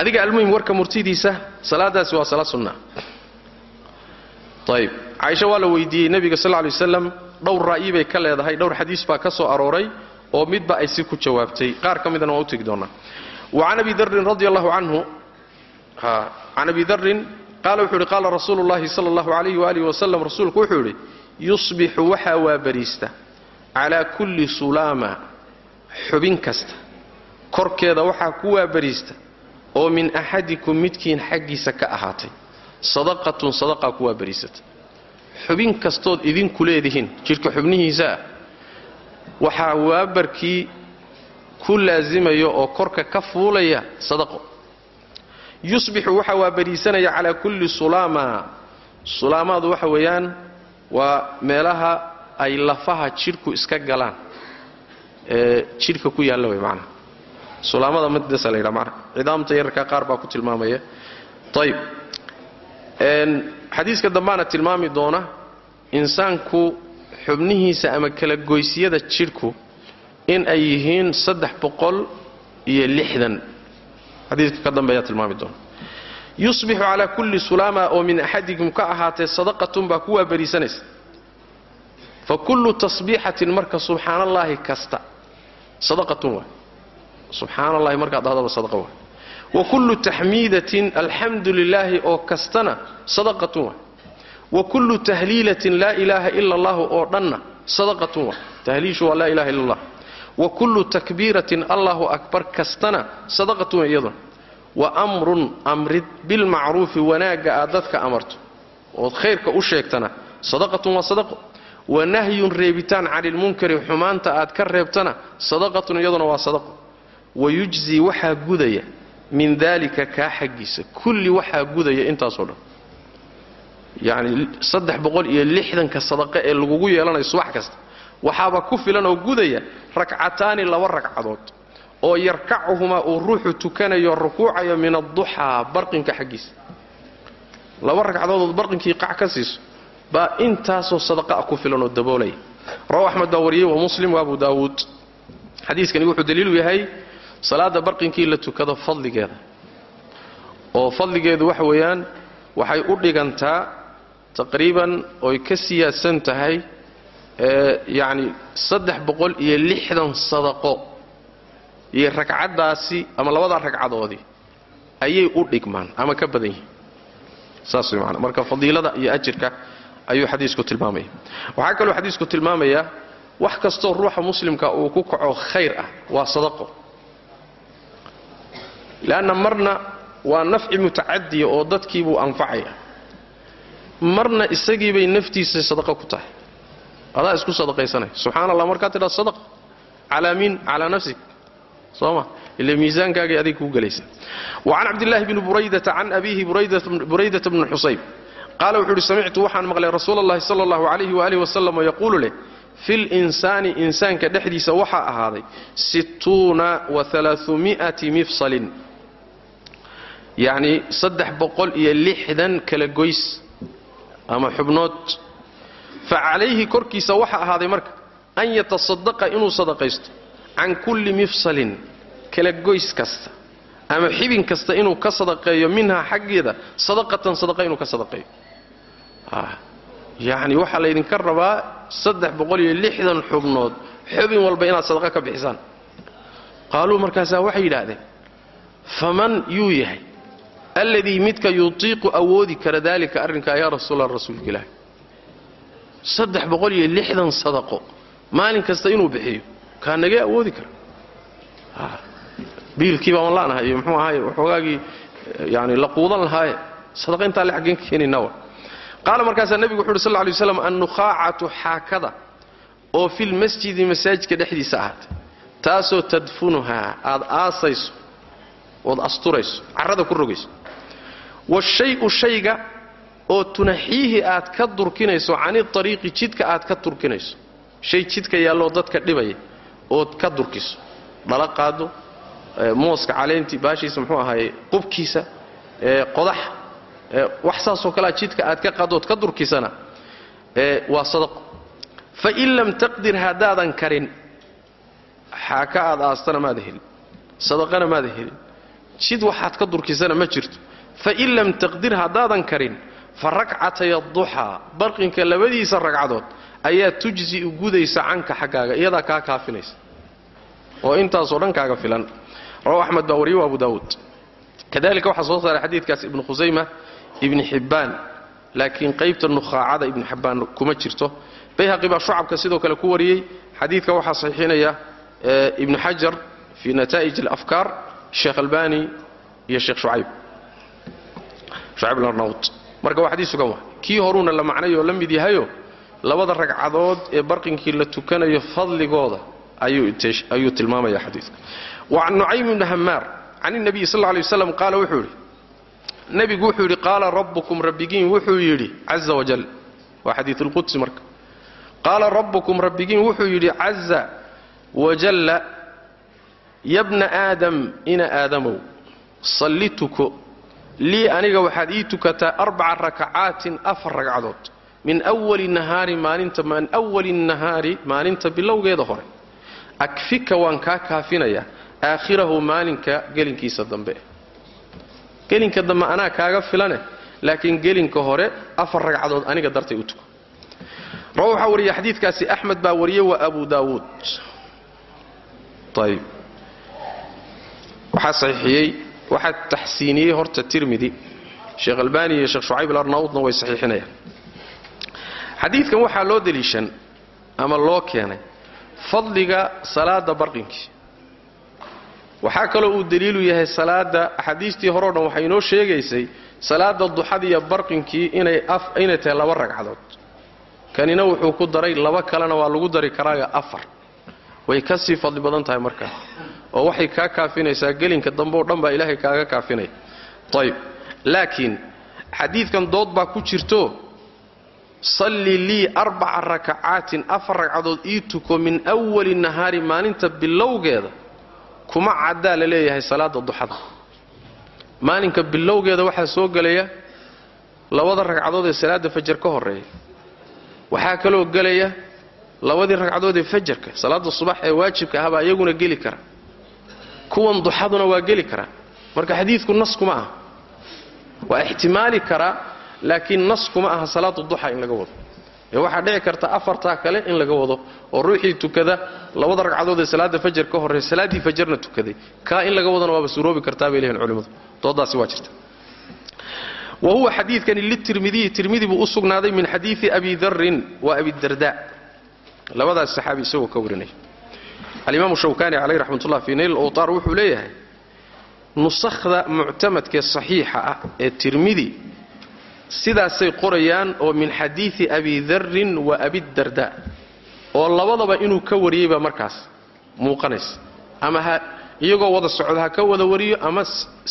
adiga almuhim warka murtidiisa salaadaasi waa salaad sunna ayib caaisha waa la weydiiyey nebiga sal lay dhowr ra'yi bay ka leedahay dhowr xadiis baa ka soo arooray oo midba ay si ku jawaabtay. Qaar ka midana waan u tegi doonaa wa can abi darin radi allahu canhu can abi darin qaala wuxuu yidhi qaala rasuulu llahi sala allahu alayhi waalihi wasalam rasuulku wuxuu yidhi yusbixu waxaa waabariista calaa kulli sulaama xubin kasta. Korkeeda waxaa ku waabariista oo min axadikum midkiin xaggiisa ka ahaatay sadaqatun sadaqaa ku waabariisata xubin kastood idinku leedihiin jidhka xubnihiisaa waxaa waabarkii ku laasimayo oo korka ka fuulaya sadaqo. Yusbixu waxaa waabariisanaya calaa kulli sulaama. Sulaamaadu waxa weeyaan waa meelaha ay lafaha jidhku iska galaan. Ee jidhka ku yaalla way macnaha sulaamada midasa la yidhaha macnaha cidaamta yararka qaar baa ku tilmaamaya. Ayib xadiiska dambaana tilmaami doona insaanku xubnihiisa ama kala goysyada jidhku in ay yihiin iyo lixdan. Xadiiska ka dambeeyaa tilmaami doona. Yusbixu calaa kulli sulaama oo min axadikum ka ahaatee sadaqatun baa ku waabariisanaysa fa kullu tasbiixatin marka subxaana allaahi kasta sadaqatun waay. Subxaana allahi markaad dhahdaba sadaqa waay wa kullu taxmiidatin alxamdu lilaahi oo kastana sadaqatun waay wa kullu tahliilatin laa ilaaha ila allahu oo dhanna sadaqatun waay tahliishu waa laa ilaha illa allah wa kullu takbiiratin allahu akbar kastana sadaqatun waay iyaduna. Wa amrun amrid bilmacruufi wanaagga aad dadka amarto. Ood khayrka u sheegtana sadaqatun waa sadaqo. Wa nahyun reebitaan cani lmunkari xumaanta aad ka reebtana sadaqatun iyaduna waa sadaqo. Wayujzii waxaa gudaya min daalika kaa xaggiisa. Kulli waxaa gudaya intaasoo dhan. Yacni saddex boqol iyo lixdanka sadaqe ee lagugu yeelanayo subax kasta. Waxaaba ku filan oo gudaya rakcataani laba ragcadood oo yarkacuhumaa uu ruuxu tukanayo rukuucayo min adduxaa barqinka xaggiisa. Laba ragcadoodood barqinkii qac ka siiso baa intaasoo sadaqa ku filan oo daboolaya. Rawa axmed baa wariyey wa muslim wa abu daawuud. Xadiiskani wuxuu daliilu yahay salaada barqinkii la tukado fadligeeda. oo fadligeedu waxa weeyaan waxay u dhigantaa taqriiban oy ka siyaadsan tahay yacni saddex boqol iyo lixdan sadaqo iyo ragcaddaasi ama labadaa ragcadoodii ayay u dhigmaan ama ka badan yihiin. Saas way macana marka fadiilada iyo ajirka ayuu xadiisku tilmaamaya. Waxaa kaloo xadiisku tilmaamayaa wax kastoo ruuxa muslimka uu ku kaco khayr ah waa sadaqo leanna marna waa nafci mutacadiya oo dadkiibuu anfacaya marna isagiibay naftiisa sadaqa ku tahay adaa isku sadaqaysanaya subxaana allah markaad tidhaa sadaqa calaa min calaa nafsik soo ma ila miisaankaagay adig kuu gelaysa wacan cabdillaahi bni buraydata can abiihi buraydata bni xusayb qaala wuxuu uhi samictu waxaan maqlay allahi sala allahu calayhi waaalih wasalam yaquulu leh fi linsaani insaanka dhexdiisa waxaa ahaaday sittuuna wa alaaثumi'ati mifsalin yacni saddex boqol iyo lixdan kala goys ama xubnood. Fa calayhi korkiisa waxaa ahaaday marka an yatasadaqa inuu sadaqaysto can kulli mifsalin kala goys kasta ama xibin kasta inuu ka sadaqeeyo minhaa xaggeeda sadaqatan sadaqa inuu ka sadaqeeyo. Yacni waxaa laydinka rabaa saddex boqol iyo lixdan xubnood xubin walba inaad sadaqa ka bixisaan. Qaaluu markaasaa waxay yidhaahdeen faman yuu yahay alladii midka yutiiqu awoodi kara daalika arrinkaa yaa rasuula rasuulka ilaahi saddex boqol iyo lixdan sadaqo. Maalin kasta inuu bixiyo kaa nagee awoodi kara? Biilkii baan laanahay iyo muxuu ahaay waxoogaagii yani la quudan lahaaye sadaqa intaa le xaggeen ka qaala markaasaa nebigu wuxu uhi sal lla lay slam annukhaacatu xaakada oo filmasjidi masaajidka dhexdiisa ahaatay. Taasoo tadfunuhaa aad aasayso ood asturayso carrada ku rogayso washayu shayga oo tunaxiihi aad ka durkinayso cani ariiqi jidka aad ka durkinayso shay jidka yaalloo dadka dhibaya ood ka durkiso. Dhala qaado mooska caleentii baashiisa muxuu ahaaye qubkiisa qodax wax saasoo kalea jidka aad ka qaadoood ka durkisana waa sadaqo fain lam taqdir haddaadan karin xaaka aad aastana maada helin sadaqana maada helin. Jid waxaad ka durkisana ma jirto fain lam taqdir haddaadan karin fa rakcatay aduxaa barqinka labadiisa ragcadood ayaa tujzi'u gudaysa canka xaggaaga iyadaa kaa kaafinaysa oo intaasoo dhan kaaga filan rawahu axmed baa wariyo abu daawuud kadalika waxaa soo saaray xadiidkaas ibnu khusayma ibni xibbaan laakiin qaybta nukhaacada ibnu xibbaan kuma jirto bayhaqi baa shucabka sidoo kale ku wariyey xadiidka waxaa saxiixinaya ibnu xajar fii nataa'ij alafkaar sheekh albani iyo sheekh shucayb shucayb alarnaut marka waa xadiis sugan wa kii horuuna la macnay oo la mid yahayo labada ragcadood ee barqinkii la tukanayo fadligooda ayuu tilmaamaya xadiidka wacan nucaym ibni hamaar can inabiyi sal lay waslam qaala wuxuu yidhi nebigu wuxuu yidhi qaala rabbukum rabbigiin wuxuu yidhi caza wajal waa xadiiu lqudsi marka. Qaala rabbukum rabbigiin wuxuu yidhi caza wajalla yabna aadam ina aadamow salli lii aniga waxaad ii tukataa arbaca rakacaatin afar ragcadood min wali nahaari maalinta min wali nahaari maalinta bilowgeeda hore. Akfika waan kaa kaafinayaa aakhirahu maalinka gelinkiisa dambe. Gelinka dambe anaa kaaga filane laakiin gelinka hore afar ragcadood aniga dartay u tuko. Waxaa wariya xadiidkaasi axmed baa wariyey wa abu daawuud. Ayb waxaa saxiixiyey waxaa taxsiiniyey horta tirmidi sheekh albani iyo sheekh shucayb alarnaudna way saxiixinayaan. Xadiidkan waxaa loo deliishan ama loo keenay fadliga salaada barqinkii waxaa kaloo uu daliilu yahay salaada axaadiistii horeo dhan waxay inoo sheegaysay salaada duxadiiyo barqinkii inay tahay laba ragcadood. Kanina wuxuu ku daray laba kalena waa lagu dari karaayo afar. Way ka sii fadli badan tahay markaa oo waxay kaa kaafinaysaa gelinka dambe oo dhan baa ilaahay kaaga kaafinaya ayb laakiin xadiidkan dood baa ku jirto salli lii arbaca rakacaatin afar ragcadood ii tuko min awali nahaari maalinta bilowgeeda kuma caddaa la leeyahay salaada duxada. Maalinka bilowgeeda waxaa soo gelaya labada ragcadood ee salaada fajar ka horreeya waxaa kaloo gelaya labadii ragcadood ee fajarka salaada subax ee waajibka ahbaa iyaguna geli kara kuwan duxaduna waa geli karaa marka xadiidku nas kuma aha. Waa ixtimaali karaa laakiin nas kuma aha salaatu duxa in laga wado. Ee waxaa dhici karta afartaa kale in laga wado oo ruuxii tukada labada ragcadood ee salaada fajar ka horreeya salaaddii fajarna tukaday. Kaa in laga wadana waaba suroobi kartaa bay leeyihiin culimmadu. Doodaasi waa jirta. Wa huwa xadiidkani litirmidiyi tirmidi buu u sugnaaday min xadiidi abi darin wa abidarda labadaas saxaabi isagoo ka warinaya alimaamu shawkani caleyh raxmatullah fii nayl awtaar wuxuu leeyahay nusakhda muctamadkee saxiixa ah ee tirmidi sidaasay qorayaan oo min xadiidi abi darin wa abidarda oo labadaba inuu ka wariyey baa markaas muuqanaysa ama ha iyagoo wada socda ha ka wada wariyo ama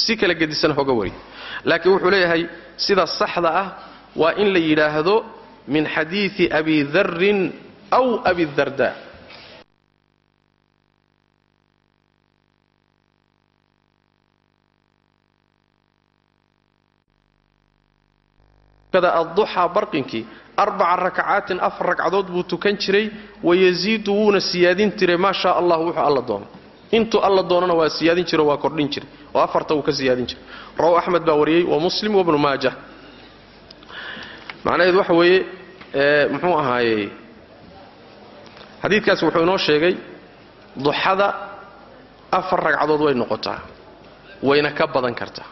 si kala gedisan hoga wariyo. Laakiin wuxuu leeyahay sida saxda ah waa in la yidhaahdo min xadiidi abi darin aw abidarda adduxaa barqinkii arbaca rakacaatin afar ragcadood buu tukan jiray wayasiidu wuuna siyaadin jiray maa shaa allah wuxuu alla doono intuu alla doonana waa siyaadin jiro waa kordhin jiray oo afarta wuu ka siyaadin jiray. Rawaw axmed baa wariyey wa muslim wabnu maaja. Macnaheedu waxa weeye muxuu ahaayey xadiidkaasi wuxuu inoo sheegay duxada afar ragcadood way noqotaa wayna ka badan kartaa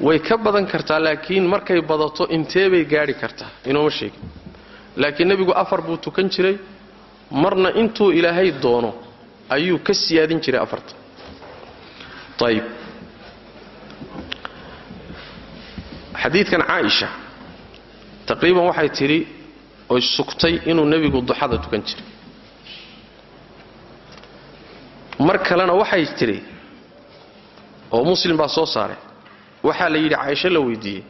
way ka badan kartaa laakiin markay badato intee bay gaadhi kartaa. Inooma sheegin. Laakiin nebigu afar buu tukan jiray marna intuu ilaahay doono ayuu ka siyaadin jiray afarta. Ayib xadiidkan caaisha taqriiban waxay tidhi oy sugtay inuu nebigu duxada tukan jiray. Mar kalena waxay tidhi oo muslim baa soo saaray waxaa la yidhi caaisho la weydiiyey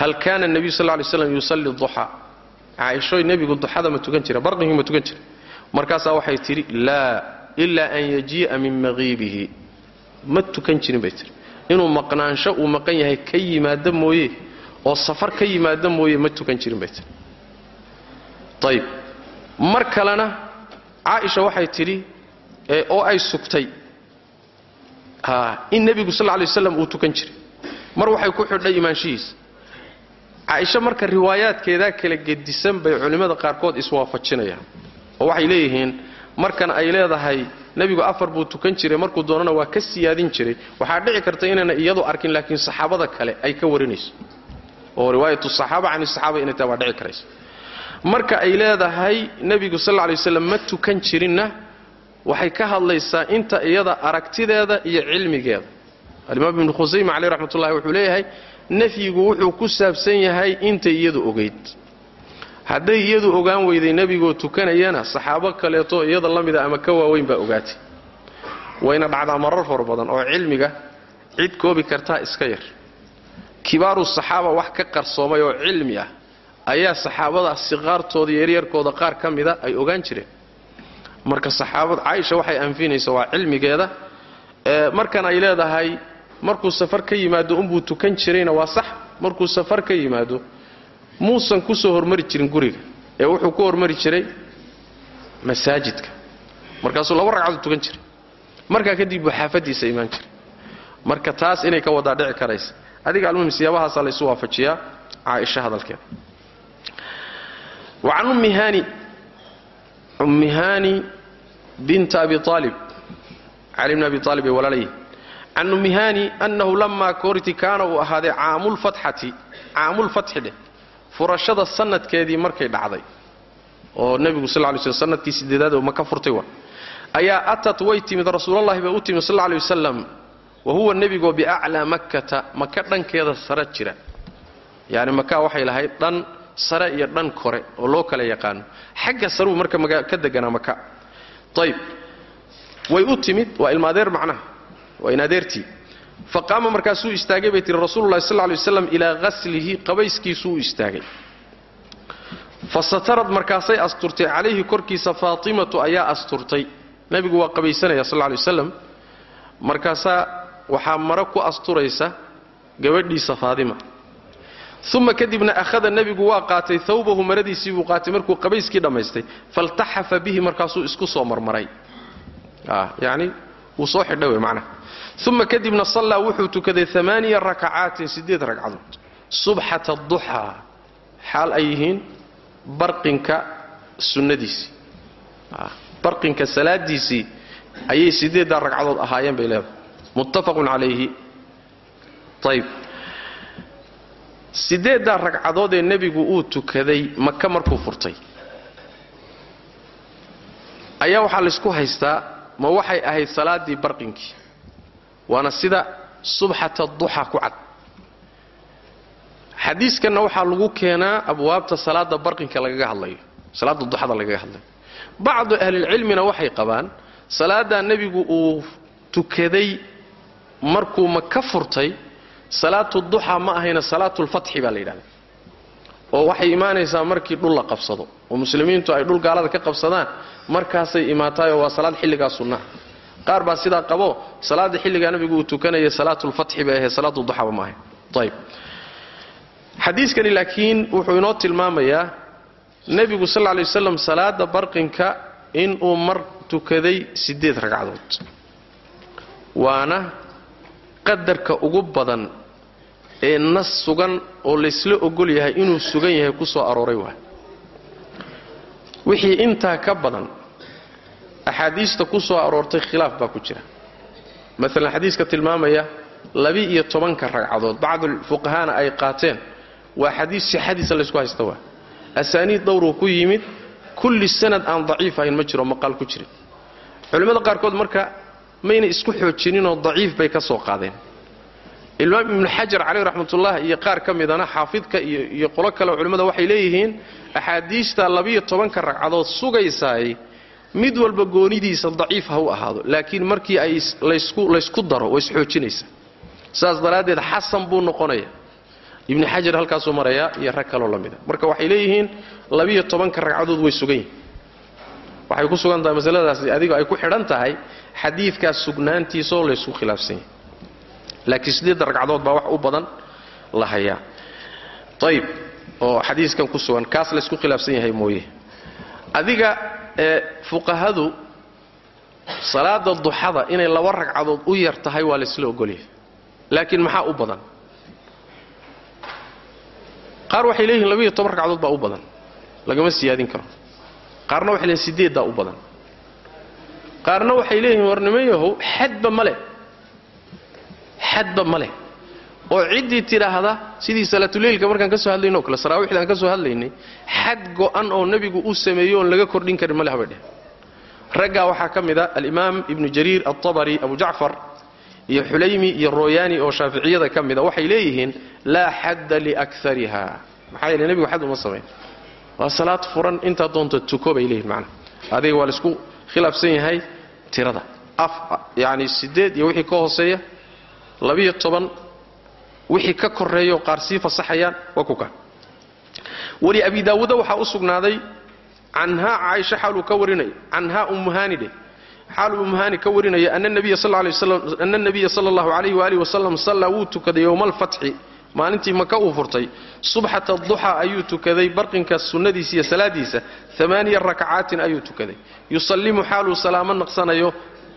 hal kaana nebiyu sal ly slam yusalli duxaa caaishoy nebigu duxada ma tukan jira barqigii ma tukan jira markaasaa waxay tidhi laa ilaa an yajii'a min maqiibihi ma tukan jirin bay tihi inuu maqnaansho uu maqan yahay ka yimaado mooye oo safar ka yimaado mooye ma tukan jirin bay tihi ayib mar kalena caaisha waxay tidhi oo ay sugtay in nebigu sal lay waslam uu tukan jiray mar waxay ku xidhay imaanshihiisa caaisha marka riwaayaadkeedaa kala gedisan bay culimmada qaarkood iswaafajinayaan. Oo waxay leeyihiin markan ay leedahay nebigu afar buu tukan jiray markuu doonana waa ka siyaadin jiray. Waxaa dhici karta inayna iyadu arkin laakiin saxaabada kale ay ka warinayso. Oo riwaayatu saxaaba can saxaaba inay tahay waa dhici karaysa. Marka ay leedahay nebigu sal lay waslam ma tukan jirinna waxay ka hadlaysaa inta iyada aragtideeda iyo cilmigeeda alimaam ibnu khusayma caleyh raxmatullahi wuxuu leeyahay nafyigu wuxuu ku saabsan yahay intay iyadu ogayd hadday iyadu ogaan weyday nebigoo tukanayana saxaabo kaleeto iyada la mida ama ka waaweyn baa ogaatay. Wayna dhacdaa marar fara badan oo cilmiga cid koobi kartaa iska yar. Kibaaru saxaaba wax ka qarsoomay oo cilmi ah ayaa saxaabada siqaartooda yaryarkooda qaar ka mida ay ogaan jireen. Marka saxaabad caaisha waxay anfinaysa waa cilmigeeda markan ay leedahay markuu safar ka yimaado unbuu tukan jirayna waa sax. Markuu safar ka yimaado muusan ku soo hormari jirin guriga. Ee wuxuu ku hormari jiray masaajidka. Markaasuu laba ragcadood tukan jiray. Markaa kadib buu xaafadiisa imaan jiray. Marka taas inay ka wadaa dhici karaysa. Adiga almuhim siyaabahaasa laysu waafajiyaa caaisha hadalkeeda. Wa can ummi haani ummi haani binta abi aalib cali bn abi aalib ee walaalayhi can ummi haani annahu lamaa koorti kaana uu ahaaday caamulfatxati caamulfatxi dheh furashada sanadkeedii markay dhacday oo nebigu sal lay sl sannadkii sideedaad maka furtay wa ayaa atat way timid rasuulallahi bay u timid sal lay wasalam wa huwa nebigoo biaclaa makkata maka dhankeeda sare jira yani maka waxay lahayd dhan sare iyo dhan kore oo loo kala yaqaano xagga saruu marka ka deganaa maka ayb way u timid waa ilmaadeer macnaha waa inadeertii faqaama markaasuu istaagay bay tihi rasuululahi sal lay waslam ilaa haslihi qabayskiisuu istaagay. Fa satarad markaasay asturtay calayhi korkiisa faatimatu ayaa asturtay. Nebigu waa qabaysanaya sal lay waslam markaasaa waxaa maro ku asturaysa gabadhiisa faadima uma kadibna ahada nebigu waa qaatay thawbahu maradiisii buu qaatay markuu qabayskii dhammaystay faltaxafa bihi markaasuu isku soo marmaray. Yani wuu soo xidha wey macnaha uma kadibna sallaa wuxuu tukaday amaaniya rakacaatin siddeed ragcadood. Subxata duxaa xaal ay yihiin barqinka sunnadiisii barqinka salaadiisii ayay siddeeddaa ragcadood ahaayeen bay leedahay. Muttafaqun calayhi ayb siddeeddaa ragcadood ee nebigu uu tukaday maka markuu furtay. Ayaa waxaa laysku haystaa ma waxay ahayd salaaddii barqinkii waana sida subxata duxa ku cad. Xadiiskanna waxaa lagu keenaa abwaabta salaada barqinka lagaga hadlayo salaada duxada lagaga hadlayo. Bacdu ahlilcilmina waxay qabaan salaaddaa nebigu uu tukaday markuu maka furtay salaatu duxa ma ahayna salaatulfatxi baa la yidhahda oo waxay imaanaysaa markii dhul la qabsado oo muslimiintu ay dhul gaalada ka qabsadaan markaasay imaataayoo waa salaad xilligaa sunnaha qaar baa sidaa qabo salaada xilligaa nabigu uu tukanaya salaatulfatxi bay ahayd salaatu duxaba ma ahayn ayb xadiiskani laakiin wuxuu inoo tilmaamayaa nebigu sal lay waslam salaada barqinka inuu mar tukaday siddeed ragcadood. Waana qadarka ugu badan ee nas sugan oo laysla ogol yahay inuu sugan yahay ku soo arooray waay. Wixii intaa ka badan axaadiista ku soo aroortay khilaaf baa ku jira. Maalan xadiiska tilmaamaya labi-iyo tobanka ragcadood bacdufuqahaana ay qaateen waa xadiis sixadiisa laysku haysta waa. Asaaniid dhowruu ku yimid kulli sanad aan daciif ahayn ma jiro maqaal ku jirin. Culimmada qaarkood marka mayna isku xoojininoo daciif bay ka soo qaadeen. Imaam ibnu xajar caleyh raxmatullah iyo qaar ka midana xaafidka iyo qolo kale culimmada waxay leeyihiin axaadiista labiyo tobanka ragcadood sugaysaay mid walba goonidiisa daciif ha u ahaado laakiin markii ay laysku daro way isxoojinaysa saas daraaddeed xasan buu noqonaya. Ibni xajar halkaasuu marayaa iyo rag kaloo la mida marka waxay leeyihiin labiyo tobanka ragcadood way sugan yihiin waxay ku sugan tahay masaladaasi adigo ay ku xidhan tahay xadiidkaas sugnaantiisaoo laysku khilaafsan yahay. Laakiin siddeedda ragcadood baa wax u badan la hayaa. Ayib oo xadiiskan ku sugan kaas laysku khilaafsan yahay mooye. Adiga ee fuqahadu salaada duxada inay laba ragcadood u yar tahay waa laysla ogolyahay. Laakiin maxaa u badan? Qaar waxay leeyihiin labiiyo toban ragcadood baa u badan. Lagama siyaadin karo. Qaarna waxay leeyihiin sideeddaa u badan. Qaarna waxay leeyihiin yahow xadba ma leh. Xadba ma leh oo ciddii tidhaahda sidii salaatuleylka markaan ka soo hadlayno kale saraawiixda ka soo hadlaynay xad go'an oo nebigu u sameeyo oon laga kordhin karin ma leh habay dheh raggaa waxaa ka mid a alimaam ibnu jariir altabari abu jacfar iyo xulaymi iyo rooyaani oo shaaficiyada ka mida waxay leeyihiin laa xadda liakariha maxaa yeele nebigu xad uma samayn waa salaad furan intaa doonta tuko bay leeyihiin macna. Adiga waa la isku khilaafsan yahay tirada. Yani siddeed iyo wixii ka hooseeya labiyo toban wixii ka koreeyo qaar sii fasaxayaan waa kuka. Weli abi daawuuda waxaa u sugnaaday canhaa caaisha xaaluu ka warinaya canhaa ummuhaani dheh xaaluu ummuhaani ka warinaya ana nabiya sala allahu calayhi waalihi wasalam sallaa wuu tukaday yowma alfatxi maalintii maka uu furtay. Subxata duxa ayuu tukaday barqinka sunnadiisa iyo salaadiisa amaaniya rakcaatin ayuu tukaday. Yusallimu xaaluu salaamo naqsanayo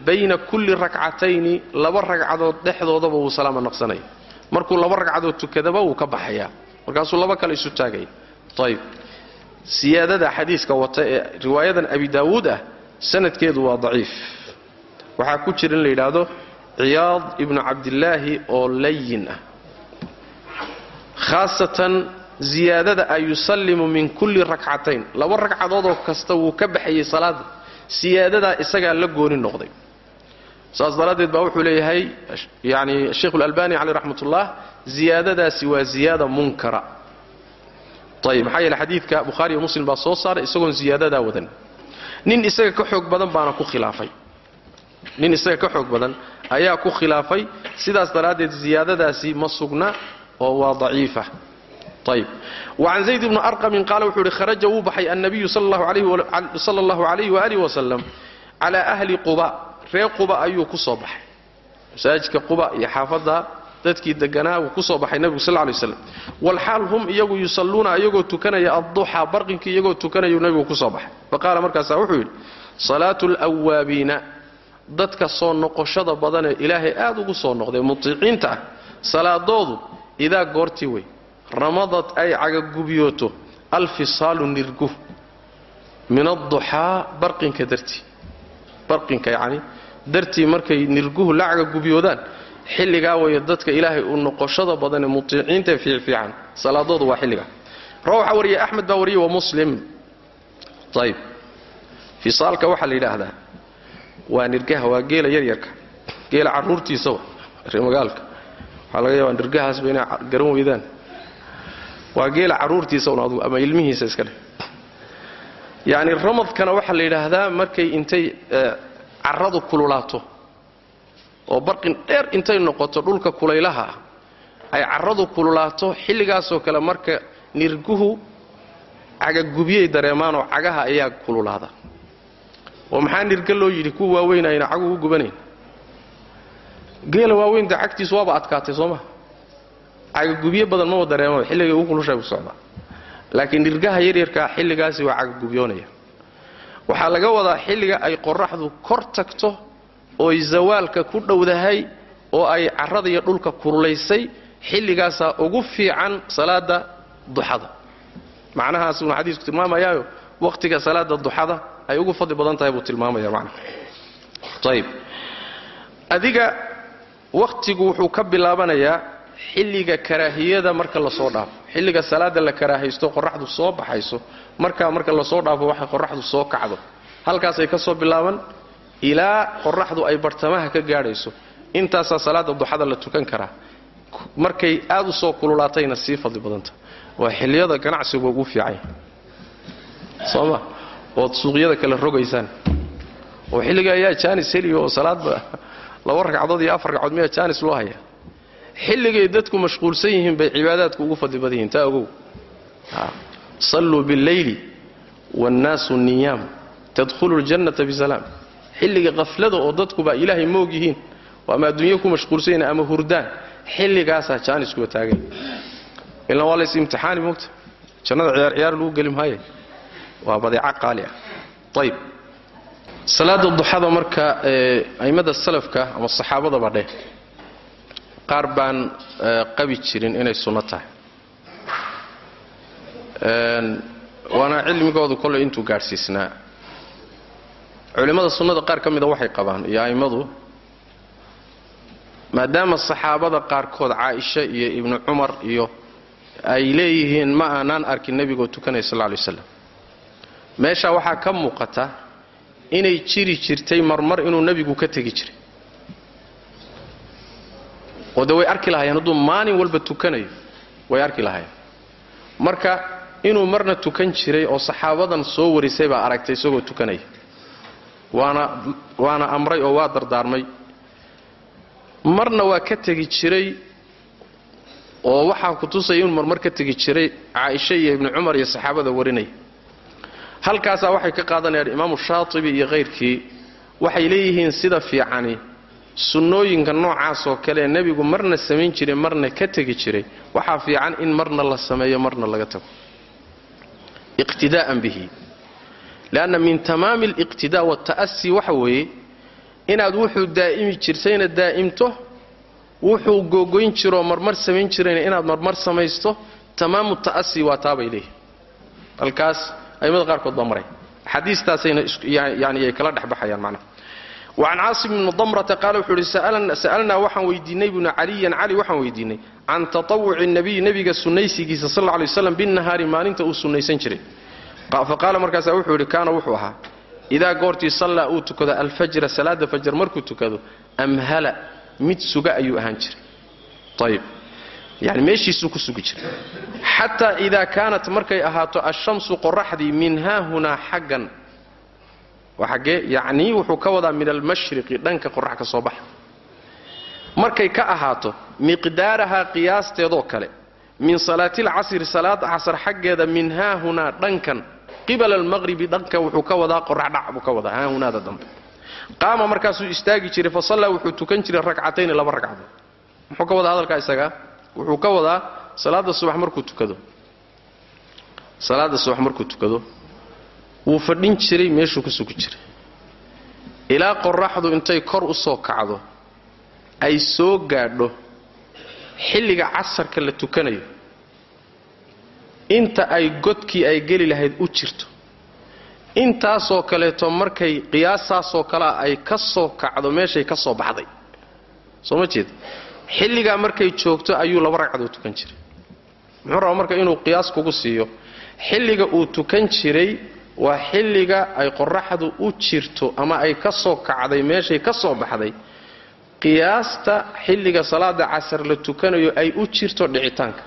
bayna kulli rakcatayni laba ragcadood dhexdoodaba wuu salaamo naqsanaya markuu laba ragcadood tukadaba wuu ka baxayaa markaasuu laba kale isu taagaya ayb siyaadada xadiiska wata ee riwaayadan abi daawuud ah sanadkeedu waa daciif. Waxaa ku jira in la yidhaahdo ciyaad ibnu cabdillaahi oo layin ah. Khaasatan ziyaadada a yusallimu min kulli rakcatayn. Laba ragcadoodoo kasta wuu ka baxayay salaada siyaadadaa isagaa la gooni noqday saas daraaddeed baa wuxuu leeyahay yani sheikhu lalbani caleyh raxmatullah ziyaadadaasi waa ziyaada munkara. Ayb maxaa yeele xadiidka bukhaari iyo muslim baa soo saaray isagoon ziyaadadaa wadan. Nin isaga ka xoog badan baana ku khilaafay. Nin isaga ka xoog badan ayaa ku khilaafay. Sidaas daraaddeed ziyaadadaasi ma sugna oo waa daciifa. Ayb wacan zayd bni arqamin qaala wuxuu ihi kharaja wuu baxay annabiyu sala allahu calayhi waaalih wasalam calaa ahli quba reer quba ayuu ku soo baxay. Masaajidka quba iyo xaafadda dadkii deganaa wuu ku soo baxay nebigu sal lay slam walxaal hum iyagu yusalluuna iyagoo tukanaya adduxaa barqinkii iyagoo tukanayuu nebigu ku soo baxay. Faqaala markaasaa wuxuu yidhi salaatu alwaabiina dadka soo noqoshada badanee ilaahay aad ugu soo noqday mutiiciinta ah salaadoodu idaa goortii wey ramadad ay cagagubiyooto alfisaalu nirgu min adduxaa barqinka dartii. Barqinka yacni dartii markay nirguhu la cagagubiyoodaan xilligaa weeye dadka ilaahay uu noqoshada badan ee mutiiciinta fiicfiican salaadoodu waa xilligaa waxaa wariyay axmed baa wariyay wa muslim. Ayb fisaalka waxaa la yidhaahdaa waa nirgaha waa geela yaryarka geela carruurtiisa wa reemagaalka waxaa laga yaabaa nirgahaasba inay garan weydaan. Waa geela carruurtiisa un adugu ama ilmihiisa iska dheh. Yacni ramadkana waxaa la yidhaahdaa markay intay carradu kululaato oo barqin dheer intay noqoto dhulka kulaylaha ah ay carradu kululaato xilligaasoo kale marka nirguhu cagagubyay dareemaanoo cagaha ayaa kululaada. Oo maxaa nirga loo yidhi? Kuwa waaweynayna cagu u gubanayn. Geela waaweynta cagtiisu waaba adkaatay soo maa cagagubyo badan maba dareemaba xilligay ugu kulushay u socdaa. Laakiin nirgaha yaryarkaa xilligaasi waa cagagubyoonaya waxaa laga wadaa xilliga ay qoraxdu kor tagto ooy zawaalka ku dhowdahay oo ay carrada iyo dhulka kululaysay xilligaasaa ugu fiican salaada duxada. Macnahaasuna xadiisku tilmaamayaayo wakhtiga salaada duxada ay ugu fadli badan tahay buu tilmaamaya macnaha ayib adiga wakhtigu wuxuu ka bilaabanayaa xilliga karaahiyada marka la soo dhaafo. Xilliga salaada la karaahaysto qoraxdu soo baxayso markaa marka la soo dhaafo waxay qoraxdu soo kacdo. Halkaasay ka soo bilaaban ilaa qoraxdu ay bartamaha ka gaadhayso. Intaasaa salaada duxada la tukan karaa. Markay aad u soo kululaatayna sii fadli badanta. Waa xilliyada ganacsigu ugu fiicanya sooma ood suuqyada kale rogaysaan. Oo xilliga ayaa jaanis heliyo oo salaadba laba ragcadood iyo afar ragcadood miyaa jaanis loo hayaa? Xilligay dadku mashquulsan yihiin bay cibaadaadku ugu fadli badan yihiin taa ogow salluu billeyli waannaasu niyaam tadkhulu ljannata bisalaam xilliga qaflada oo dadkuba ilaahay moog yihiin oo ama adduunyo ku mashquulsan ama hurdaan xilligaasaa jaaniskuba taagay ilaa waa lays imtixaani moogta jannada ciyaar ciyaar lagu geli maaye waa badeeco qaali ah ayib salaada duxada marka a'immada salafka ama saxaabadaba dheh qaar baan qabi jirin inay sunno tahay waana cilmigoodu kolley intuu gaadhsiisnaa. Culimmada sunnada qaar ka mida waxay qabaan iyo a'immadu maadaama saxaabada qaarkood caaisha iyo ibnu cumar iyo ay leeyihiin ma aanaan arkin nebigoo tukanaya sal lla lay waslam meeshaa waxaa ka muuqata inay jiri jirtay marmar inuu nebigu ka tegi jiray. Oo de way arki lahaayeen hadduu maalin walba tukanayo way arki lahaayeen. Marka inuu marna tukan jiray oo saxaabadan soo warisay baa aragtay isagoo tukanaya waana amray oo waa dardaarmay. Marna waa ka tegi jiray oo waxaa ku tusaya inuu marmar ka tegi jiray caaisha iyo ibnu cumar iyo saxaabada warinaya halkaasaa waxay ka qaadanayaan imaamu shaatibi iyo kayrkii waxay leeyihiin sida fiicani. Sunnooyinka noocaasoo kale ee nebigu marna samayn jiray marna ka tegi jiray waxaa fiican in marna la sameeyo marna laga tago iqtidaa'an bihi. Leanna min tamaami aliqtidaa' wata'asi waxa weeye inaad wuxuu daa'imi jirtayna daa'imto wuxuu googoyn jiroo marmar samayn jirayna inaad marmar samaysto tamaamu ta'asi waa taabay leeyihiin halkaas aimada qaarkood baa maray. Axaadiistaasayna yani ay kala dhexbaxayaan macnaha wacan caasim ibni damrata qaala wuxuu ihi sa'alnaa waxaan weydiinay bnu caliyan cali waxaan weydiinay can tatawuci nabiy nebiga sunnaysigiisa sal lay waslam binnahaari maalinta uu sunnaysan jiray faqaala markaasaa wuxuu yidhi kaana wuxuu ahaa idaa goortii sallaa uu tukado alfajra salaada fajr markuu tukado amhala mid suga ayuu ahaan jiray ayib yani meeshiisuu ku sugi jiray xataa idaa kaanat markay ahaato ashamsu qoraxdii min haahunaa xaggan xaggee yacnii wuxuu ka wadaa min almashriqi dhanka qorax ka soo baxa. Markay ka ahaato miqdaarahaa qiyaasteedoo kale min salaati alcasri salaada casar xaggeeda min haahunaa dhankan qibala almaqribi dhankan wuxuu ka wadaa qoraxdhac buu ka wadaa haahunaada dambe. Qaama markaasuu istaagi jiray fa sallaa wuxuu tukan jiray ragcatayni laba ragcadood muxuu ka wadaa hadalkaa isagaa wuxuu ka wadaa salaada subax markuu tukado salaada subax markuu tukado wuu fadhin jiray meeshuu ku sugi jiray. Ilaa qoraxdu intay kor u soo kacdo ay soo gaadho xilliga casarka la tukanayo inta ay godkii ay geli lahayd u jirto. Intaasoo kaleeto markay qiyaasaasoo kalea ay ka soo kacdo meeshay ka soo baxday. Soo ma jeed? Xilligaa markay joogto ayuu laba ragcadood tukan jiray. Muxuu rabaa marka inuu qiyaas kugu siiyo? Xilliga uu tukan jiray waa xilliga ay qoraxdu u jirto ama ay ka soo kacday meeshay ka soo baxday qiyaasta xilliga salaada casar la tukanayo ay u jirto dhicitaanka.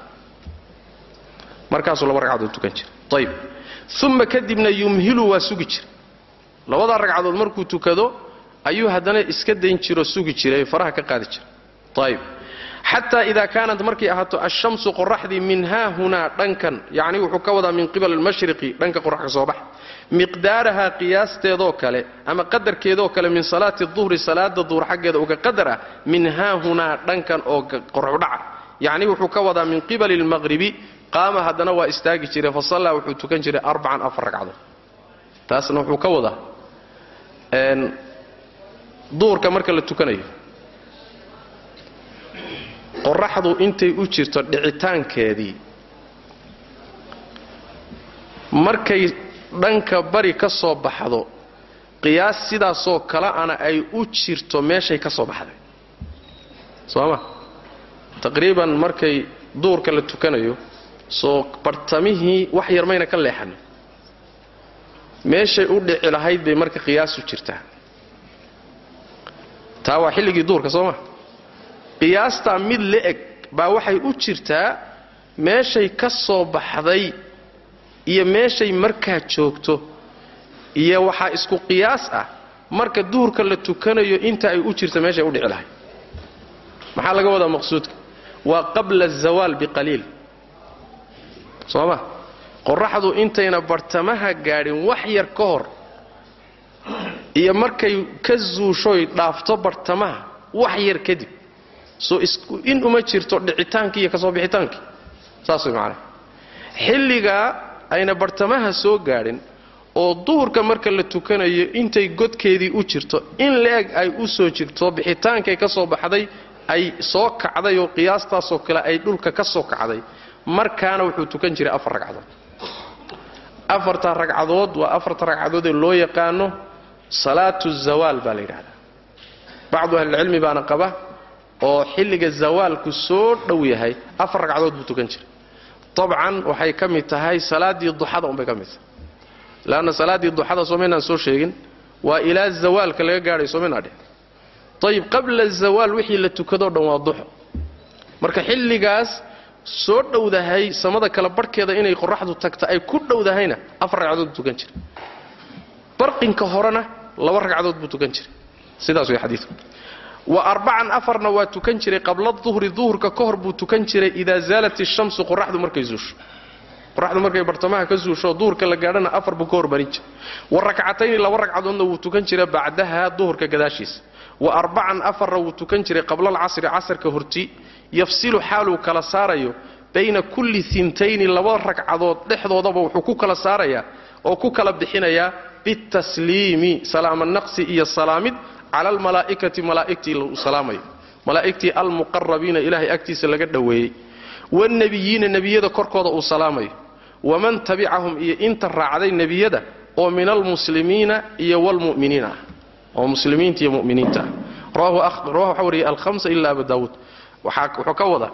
Markaasuu laba ragcadood tukan jiray. Ayib uma kadibna yumhilu waa sugi jira labadaa ragcadood markuu tukado ayuu haddana iska dayn jiroo sugi jiray faraha ka qaadi jira ayib xataa idaa kaanat markay ahaato ashamsu qoraxdii min haahunaa dhankan yacni wuxuu ka wadaa min qibal almashriqi dhanka qorax soo bax miqdaarahaa qiyaasteedoo kale ama qadarkeedoo kale min salaati duhri salaada duhur xaggeeda uga qadar ah min haahunaa dhankan oo qoraxudhaca yacni wuxuu ka wadaa min qibali almaqhribi qaama haddana waa istaagi jiray fa sallaa wuxuu tukan jiray arbacan afar ragcadood. Taasna wuxuu ka wadaa duhurka marka la tukanayo. Qoraxdu intay u jirto dhicitaankeedii markay dhanka bari ka soo baxdo qiyaas sidaasoo kaleana ay u jirto meeshay ka soo baxday. Sooma? Taqriiban markay duurka la tukanayo soo bartamihii wax yar mayna ka leexanin meeshay u dhici lahayd bay marka qiyaas u jirtaa. Taa waa xilligii duurka sooma? Qiyaastaa mid la-eg baa waxay u jirtaa meeshay ka soo baxday iyo meeshay markaa joogto iyo waxaa isku qiyaas ah marka duhurka la tukanayo inta ay u jirta meeshay u dhici lahay maxaa laga wadaa maqsuudka? Waa qabla azawaal biqaliil. Soo ma? Qoraxdu intayna bartamaha gaadhin wax yar ka hor iyo markay ka zuushoy dhaafto bartamaha wax yar kadib soo in uma jirto dhicitaankii iyo ka soo bixitaankii. Saas way macanaha xilligaa ayna bartamaha soo gaadhin oo duhurka marka la tukanayo intay godkeedii u jirto in la-eg ay u soo jirto bixitaankay ka soo baxday ay soo kacday oo qiyaastaasoo kale ay dhulka ka soo kacday. Markaana wuxuu tukan jiray afar ragcadood. Afarta ragcadood waa afarta ragcadood ee loo yaqaano salaatu zawaal baa la yidhahdaa. Bacdu ahlilcilmi baana qaba oo xilliga zawaalku soo dhow yahay afar ragcadood buu tukan jiray dabcan waxay ka mid tahay salaaddii duxada unbay ka mid tahay leanna salaaddii duxada soomaynaan soo sheegin waa ilaa zawaalka laga gaadhay soomaynaa dheh ayib qabla zawaal wixii la tukadoo dhan waa duxo marka xilligaas soo dhowdahay samada kala barhkeeda inay qoraxdu tagta ay ku dhowdahayna afar ragcadood buu tukan jiray barqinka horena laba ragcadood buu tukan jiray sidaas way xadiidku wa arbacan afarna waa tukan jiray qabla duhri duhurka ka hor buu tukan jiray idaa zaalat ishamsu qoraxdu markay zuusho qoraxdu markay bartamaha ka zuusho duhurka la gaadhana afar buu ka hormarin jiray. Wa rakcatayni laba ragcadoodna wuu tukan jiray bacdaha duhurka gadaashiisa wa arbacan afarna wuu tukan jiray qabla alcasri casarka horti yafsilu xaaluu kala saarayo bayna kulli intayni laba ragcadood dhexdoodaba wuxuu ku kala saarayaa oo ku kala bixinayaa bitasliimi salaama naqsi iyo salaamid cala almalaa'ikati malaa'igtii lagu salaamayo malaa'igtii almuqarabiina ilaahay agtiisa laga dhoweeyey waannebiyiina nebiyada korkooda uu salaamayo waman tabicahum iyo inta raacday nebiyada oo min almuslimiina iyo waalmu'miniina ah oo muslimiinta iyo mu'miniinta. Ah rawahu waxaa wariyay alhamsa ila aba daawuud. Wuxuu ka wadaa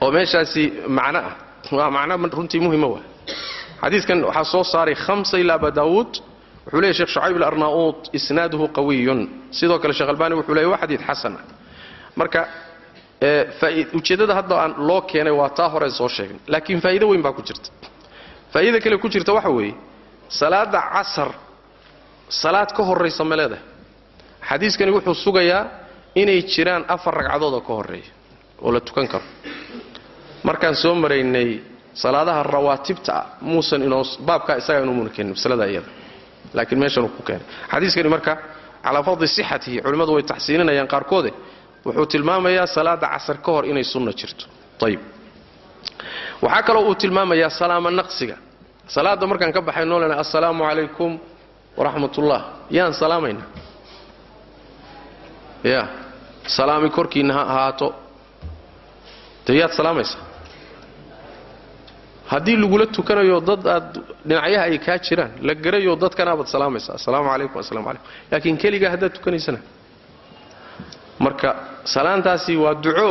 oo meeshaasi macno ah. Waa macno runtii muhima waa. Xadiidkan waxaa soo saaray hamsa ila aba daawuud wuxuu leeyay shekh shucayb alarnauut isnaaduhu qawiyun sidoo kale sheekh albani wuxuu leeyay waa xadiid xasan. Ah marka ujeeddada hadda aan loo keenay waa taa hore soo sheegay laakiin faa'iido weyn baa ku jirta. Faa'iida kale ku jirta waxa weeye salaada casar salaad ka horraysa ma leedahay. Xadiiskani wuxuu sugayaa inay jiraan afar ragcadood oo ka horreeya oo la tukan karo. Markaan soo maraynay salaadaha rawaatibta ah muusan inoo baabkaa isagaa inuu muna keenin masalada iyada laakiin meeshanuu ku keenay. Xadiiskani marka calaa fadli sixatihi culimmadu way taxsiininayaan qaarkoode wuxuu tilmaamayaa salaada casar ka hor inay sunno jirto. Ayib waxaa kaloo uu tilmaamayaa salaamo naqsiga. Salaadda markaan ka baxay noo lena assalaamu calaykum waraxmatullah. Yaan salaamaynaa? Ya salaami korkiinna ha ahaato. Yaad salaamaysaa haddii lagula tukanayo dad aad dhinacyaha ay kaa jiraan la garayo dadkanaabaad salaamaysa assalaamu calaykum asalamu calaykum laakiin keligaa haddaad tukanaysana. Marka salaantaasi waa duco.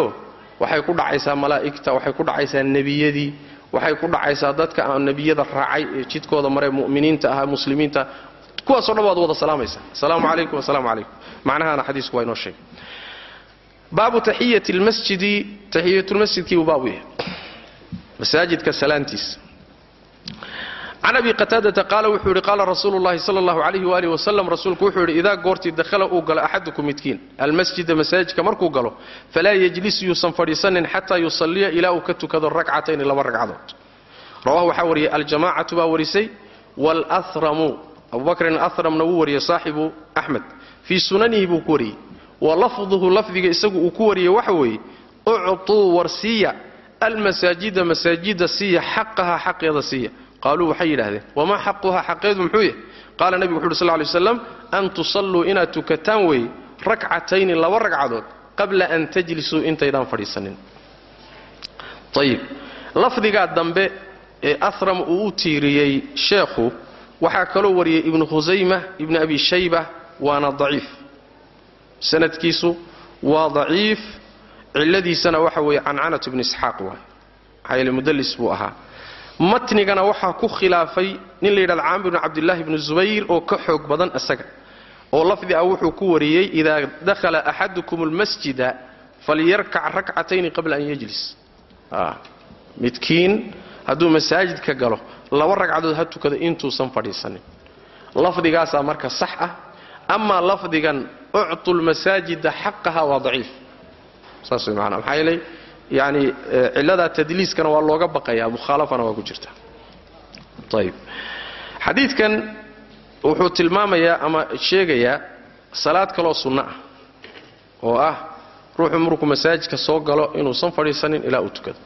Waxay ku dhacaysaa malaa'igta waxay ku dhacaysaa nebiyadii waxay ku dhacaysaa dadka aan nebiyada raacay ee jidkooda maree mu'miniinta ah muslimiinta kuwaasoo dhan baad wada salaamaysaa asalaamu calaykum asalaamu calaykum macnahaana xadiisku waa inoo sheegay. Baabu taxiyati lmasjidi taxiyatulmasjidkii buu baabu yahay masaajidka salaantiisa can abi qataadata qaala wuxuu yidhi qaala rasuulu llahi sala allahu calayhi waalihi wasalam rasuulku wuxuu yidhi idaa goortii dakhala uu galo axadukum midkiin almasjida masaajidka markuu galo falaa yejlis yuusan fadhiisanin xataa yusalliya ilaa uu ka tukado rakcatayni laba ragcadood. Rawahu waxaa wariyey aljamaacatu baa warisay waalahramu abubakrin ahramna wuu wariyey saaxibu axmed fii sunanihi buu ku wariyey wa lafduhu lafdiga isagu uu ku wariyey waxa weeye ucطuu warsiiya almasaajida masaajida siiya xaqaha xaqeeda siiya qaaluu waxay yidhahdeen wamaa xaquhaa xaqeedu muxuu yahy qaala nebigu wuxu uhi sl ly slam an tusalluu inaad tukataan weeye rakcatayni laba ragcadood qabla an tajlisuu intaydaan fadhiisanin ayib lafdigaa dambe ee ahram uu u tiiriyey sheekhu waxaa kaloo wariyey ibnu khusayma ibnu abi shayba waana daciif sanadkiisu waa daciif cilladiisana waxa weeye cancanat ibnu isxaaq waay maxaa yeele mudallis buu ahaa. Matnigana waxaa ku khilaafay nin la yidhahda caamir bnu cabdillaahi ibnu zubayr oo ka xoog badan isaga oo lafdi ah wuxuu ku wariyey idaa dakhala axadukum almasjida falyarkac rakcatayni qabla an yajlis. Midkiin hadduu masaajidka galo laba ragcadood ha tukado intuusan fadhiisanin. Lafdigaasaa marka sax ah amaa lafdigan uctu lmasaajida xaqaha waa daciif saas way maanaa maxaa yeelay yani cilladaa tadliiskana waa looga baqayaa mukhaalafana waa ku jirta. Ayib xadiidkan wuxuu tilmaamayaa ama sheegayaa salaad kaloo sunno ah oo ah ruuxu markuu masaajidka soo galo inuusan fadhiisanin ilaa uu tukado.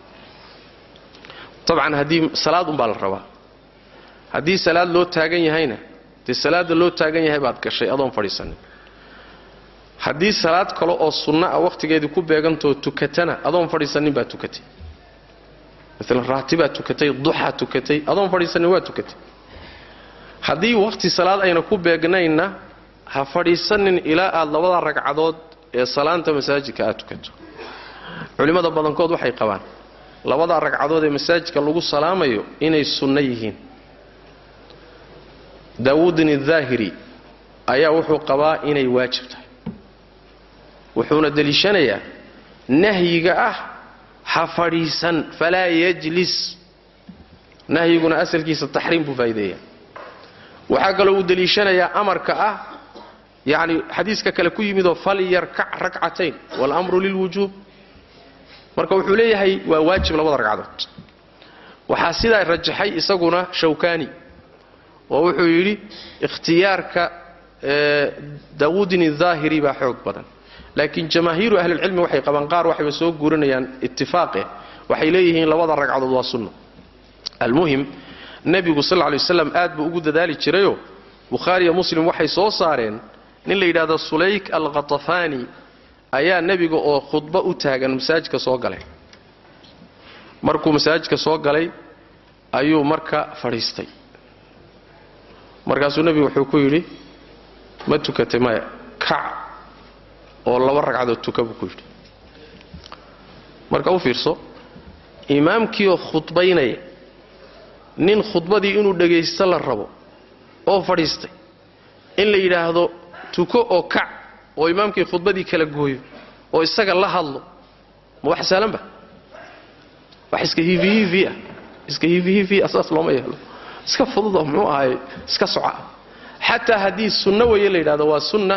Tabcan haddii salaad umbaa la rabaa. Haddii salaad loo taagan yahayna dee salaadda loo taagan yahay baad gashay adoon fadhiisanin haddii salaad kale oo sunno ah wakhtigeedii ku beegantoo tukatana adoon fadhiisanin baa tukatay. Maalan raatibaad tukatay duxaa tukatay adoon fadhiisanin waa tukatay. Haddii wakhti salaad ayna ku beegnaynna ha fadhiisanin ilaa aad labada ragcadood ee salaanta masaajidka aad tukato. Culimmada badankood waxay qabaan labada ragcadood ee masaajidka lagu salaamayo inay sunno yihiin. Daawuudin adaahiri ayaa wuxuu qabaa inay waajib tahay wuxuuna deliishanayaa nahyiga ah ha fadhiisan falaa yajlis. Nahyiguna asalkiisa taxriim buu faa'ideeya waxaa kaloo uu deliishanayaa amarka ah yacni xadiiska kale ku yimidoo falyarkac rakcatayn waalamru lilwujuub marka wuxuu leeyahay waa waajib labada ragcadood. Waxaa sidaa rajaxay isaguna shawkani oo wuxuu yidhi ikhtiyaarka daawuudin ahaahiri baa xoog badan laakiin jamaahiiru ahlilcilmi waxay qabaan qaar waxayba soo guurinayaan itifaaqe waxay leeyihiin labada ragcadood waa sunno. Almuhim nebigu sal ly waslam aad buu ugu dadaali jirayoo bukhaariyo muslim waxay soo saareen nin la yidhahdo sulayk alkhatafaani ayaa nebiga oo khudbo u taagan masaajidka soo galay. Markuu masaajidka soo galay ayuu marka fadhiistay. Markaasuu nebigu wuxuu ku yidhi ma tukatay maya kac oo laba ragcadood tuka buu ku yidhi. Marka u fiirso imaamkiioo khudbaynaya nin khudbadii inuu dhagaysto la rabo oo fadhiistay in la yidhaahdo tuko oo kac oo imaamkii khudbadii kala gooyo oo isaga la hadlo ma wax sahlanba wax iska hiifihiifi ah iska hiifihiifi ah saas looma yeelo. Iska fududoo muxuu ahay iska soca xataa haddii sunno weeye la yidhahdo waa sunna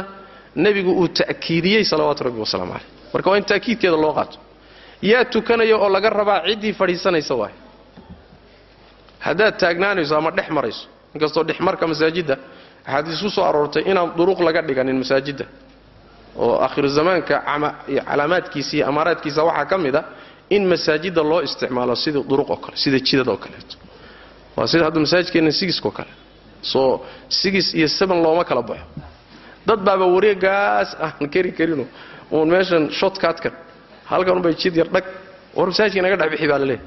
nebigu uu ta'kiidiyey salawaatu rabbi wasalaamu caleyh marka waa in ta'kiidkeeda loo qaato. Yaa tukanaya oo laga rabaa ciddii fadhiisanaysa waay. Haddaad taagnaanayso ama dhex marayso inkastoo dhexmarka masaajidda axaadiis ku soo aroortay inaan duruq laga dhiganin masaajidda. Oo akhiru zamaanka calaamaadkiisa iyo amaaraadkiisa waxaa ka mid a in masaajidda loo isticmaalo sida duruq oo kale sida jidad oo kaleeto waa sida hadda masaajidkeenna sigiskoo kale soo sigis iyo seban looma kala baxo dad baaba wareegaas aan keri karino. Uun meeshan shotkaadkan halkan unbay jid yar dhag. War masaajidka naga dhex bixi baa laleeyahy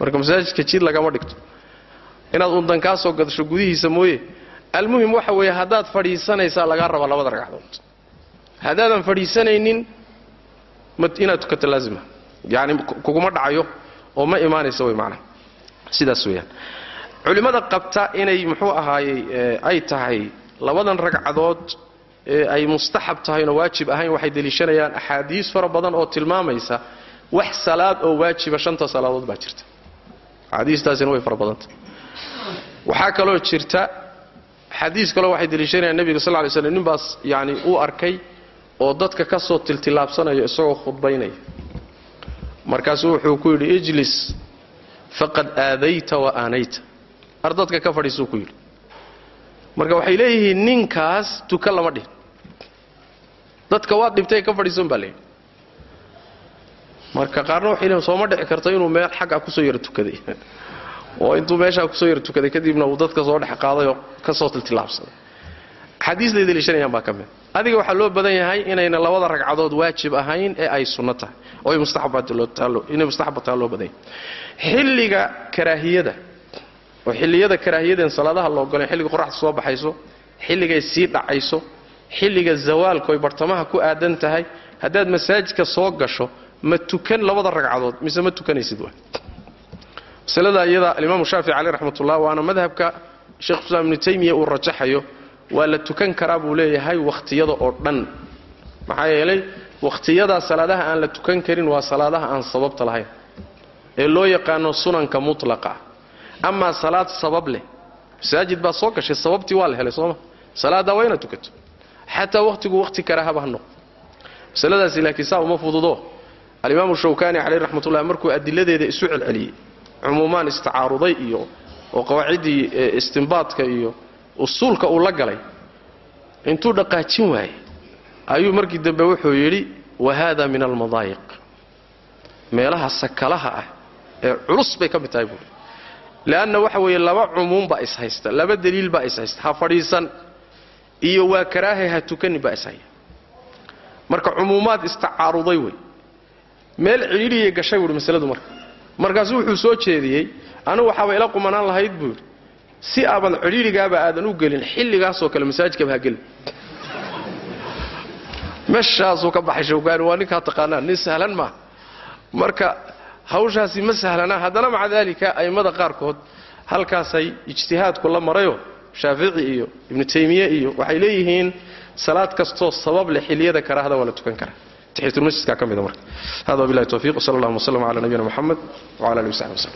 marka masaajidka jid lagama dhigto. Inaad undan kaa soo gadasho gudihiisa mooye almuhim waxa weeye haddaad fadhiisanaysaa lagaa rabaa labada ragcadood. Haddaadan fadhiisanaynin inaad tukato laazima. Yani kuguma dhacayo oo ma imaanaysa way macnaha. Sidaas weeyaan. Culimmada qabta inay muxuu ahaayey ay tahay labadan ragcadood ee ay mustaxab tahayna waajib ahayn waxay deliishanayaan axaadiis fara badan oo tilmaamaysa wax salaad oo waajiba shanta salaadood baa jirta. Axaadiistaasina way fara badanta. Waxaa kaloo jirta xadiis kaloo waxay deliishanayaan nebiga sal ly slm nin baas yani uu arkay oo dadka ka soo tiltilaabsanaya isagoo khudbaynaya. Markaasuu wuxuu ku yidhi ijlis faqad aadayta wa aanayta. Ar dadka ka fadhiisuu ku yidhi marka waxay leeyihiin ninkaas tuka lama dhihin. Dadka waad dhibtay ka fadhiisan baa layidhi marka qaarna waxay leeyihiin sooma dhici karto inuu meel xagga ku soo yara tukaday oo intuu meeshaa ku soo yara tukaday kadibna uu dadka soo dhex qaaday oo ka soo tiltilaabsaday. Xadiisday deliishanayaan baa ka mid. Adiga waxaa loo badan yahay inayna labada ragcadood waajib ahayn ee ay sunno tahay oo inay mustaxabba taha loo badan xilliga karaahiyada oo xilliyada karaahiyadeen salaadaha la ogolayn xilliga qoraxda soo baxayso xilligay sii dhacayso xilliga zawaalku ay bartamaha ku aadan tahay haddaad masaajidka soo gasho ma tukan labada ragcadood mise ma tukanaysid wa masalada iyada alimaamu shaafici caleyh raxmatullah waana madhabka sheekh islaam ibnu taymiya uu rajaxayo waa la tukan karaa buu leeyahay wakhtiyada oo dhan. Maxaa yeelay wakhtiyadaa salaadaha aan la tukan karin waa salaadaha aan sababta lahayn ee loo yaqaano sunanka mutlaqa amaa salaad sabab leh. Masaajid baad soo gashay sababtii waa la helay sooma salaaddaa waa inaad tukato. Xataa wakhtigu wakhti karaahaba ha noqdo. Masaladaasi laakiin saa uma fududo. Alimaamu shawkani caleyh raxmatullah markuu adiladeeda isu celceliyey cumuumaan istacaaruday iyo oo qawaaciddii istimbaadka iyo usuulka uu la galay intuu dhaqaajin waayey ayuu markii dambe wuxuu yidhi wa hada min almadaayiq meelaha sakalaha ah ee culus bay ka mid tahay buuri leanna waxa weeye laba cumuum baa ishaysta laba daliil baa ishaysta ha fadhiisan iyo waa karaahay ha tukanin baa ishaya marka cumuumaad istacaaruday wey meel cidhiidhiyay gashay buuhi masaladu marka markaasuu wuxuu soo jeediyey anigu waxaaba ila qumanaan lahayd buu yidhi si aaban cidhiidhigaaba aadan u gelin xilligaasoo kale masaajidkaba ha gelin meeshaasuu ka baxay shawkaani waa ninkaa taqaanaa nin sahlan maaha marka hawshaasi ma sahlana haddana maca daalika a'immada qaarkood halkaasay ijtihaadku la marayo shaafici iyo ibnu taymiye iyo waxay leeyihiin salaad kastoo sabab leh xiliyada karaahda waa la tukan karaa. Taxiyatulmasjidkaa ka mida marka. Hada wabillahi tawfiq wsala allahuma wslm cala nabiyina moxamed wcala alihi wasaxbi waslem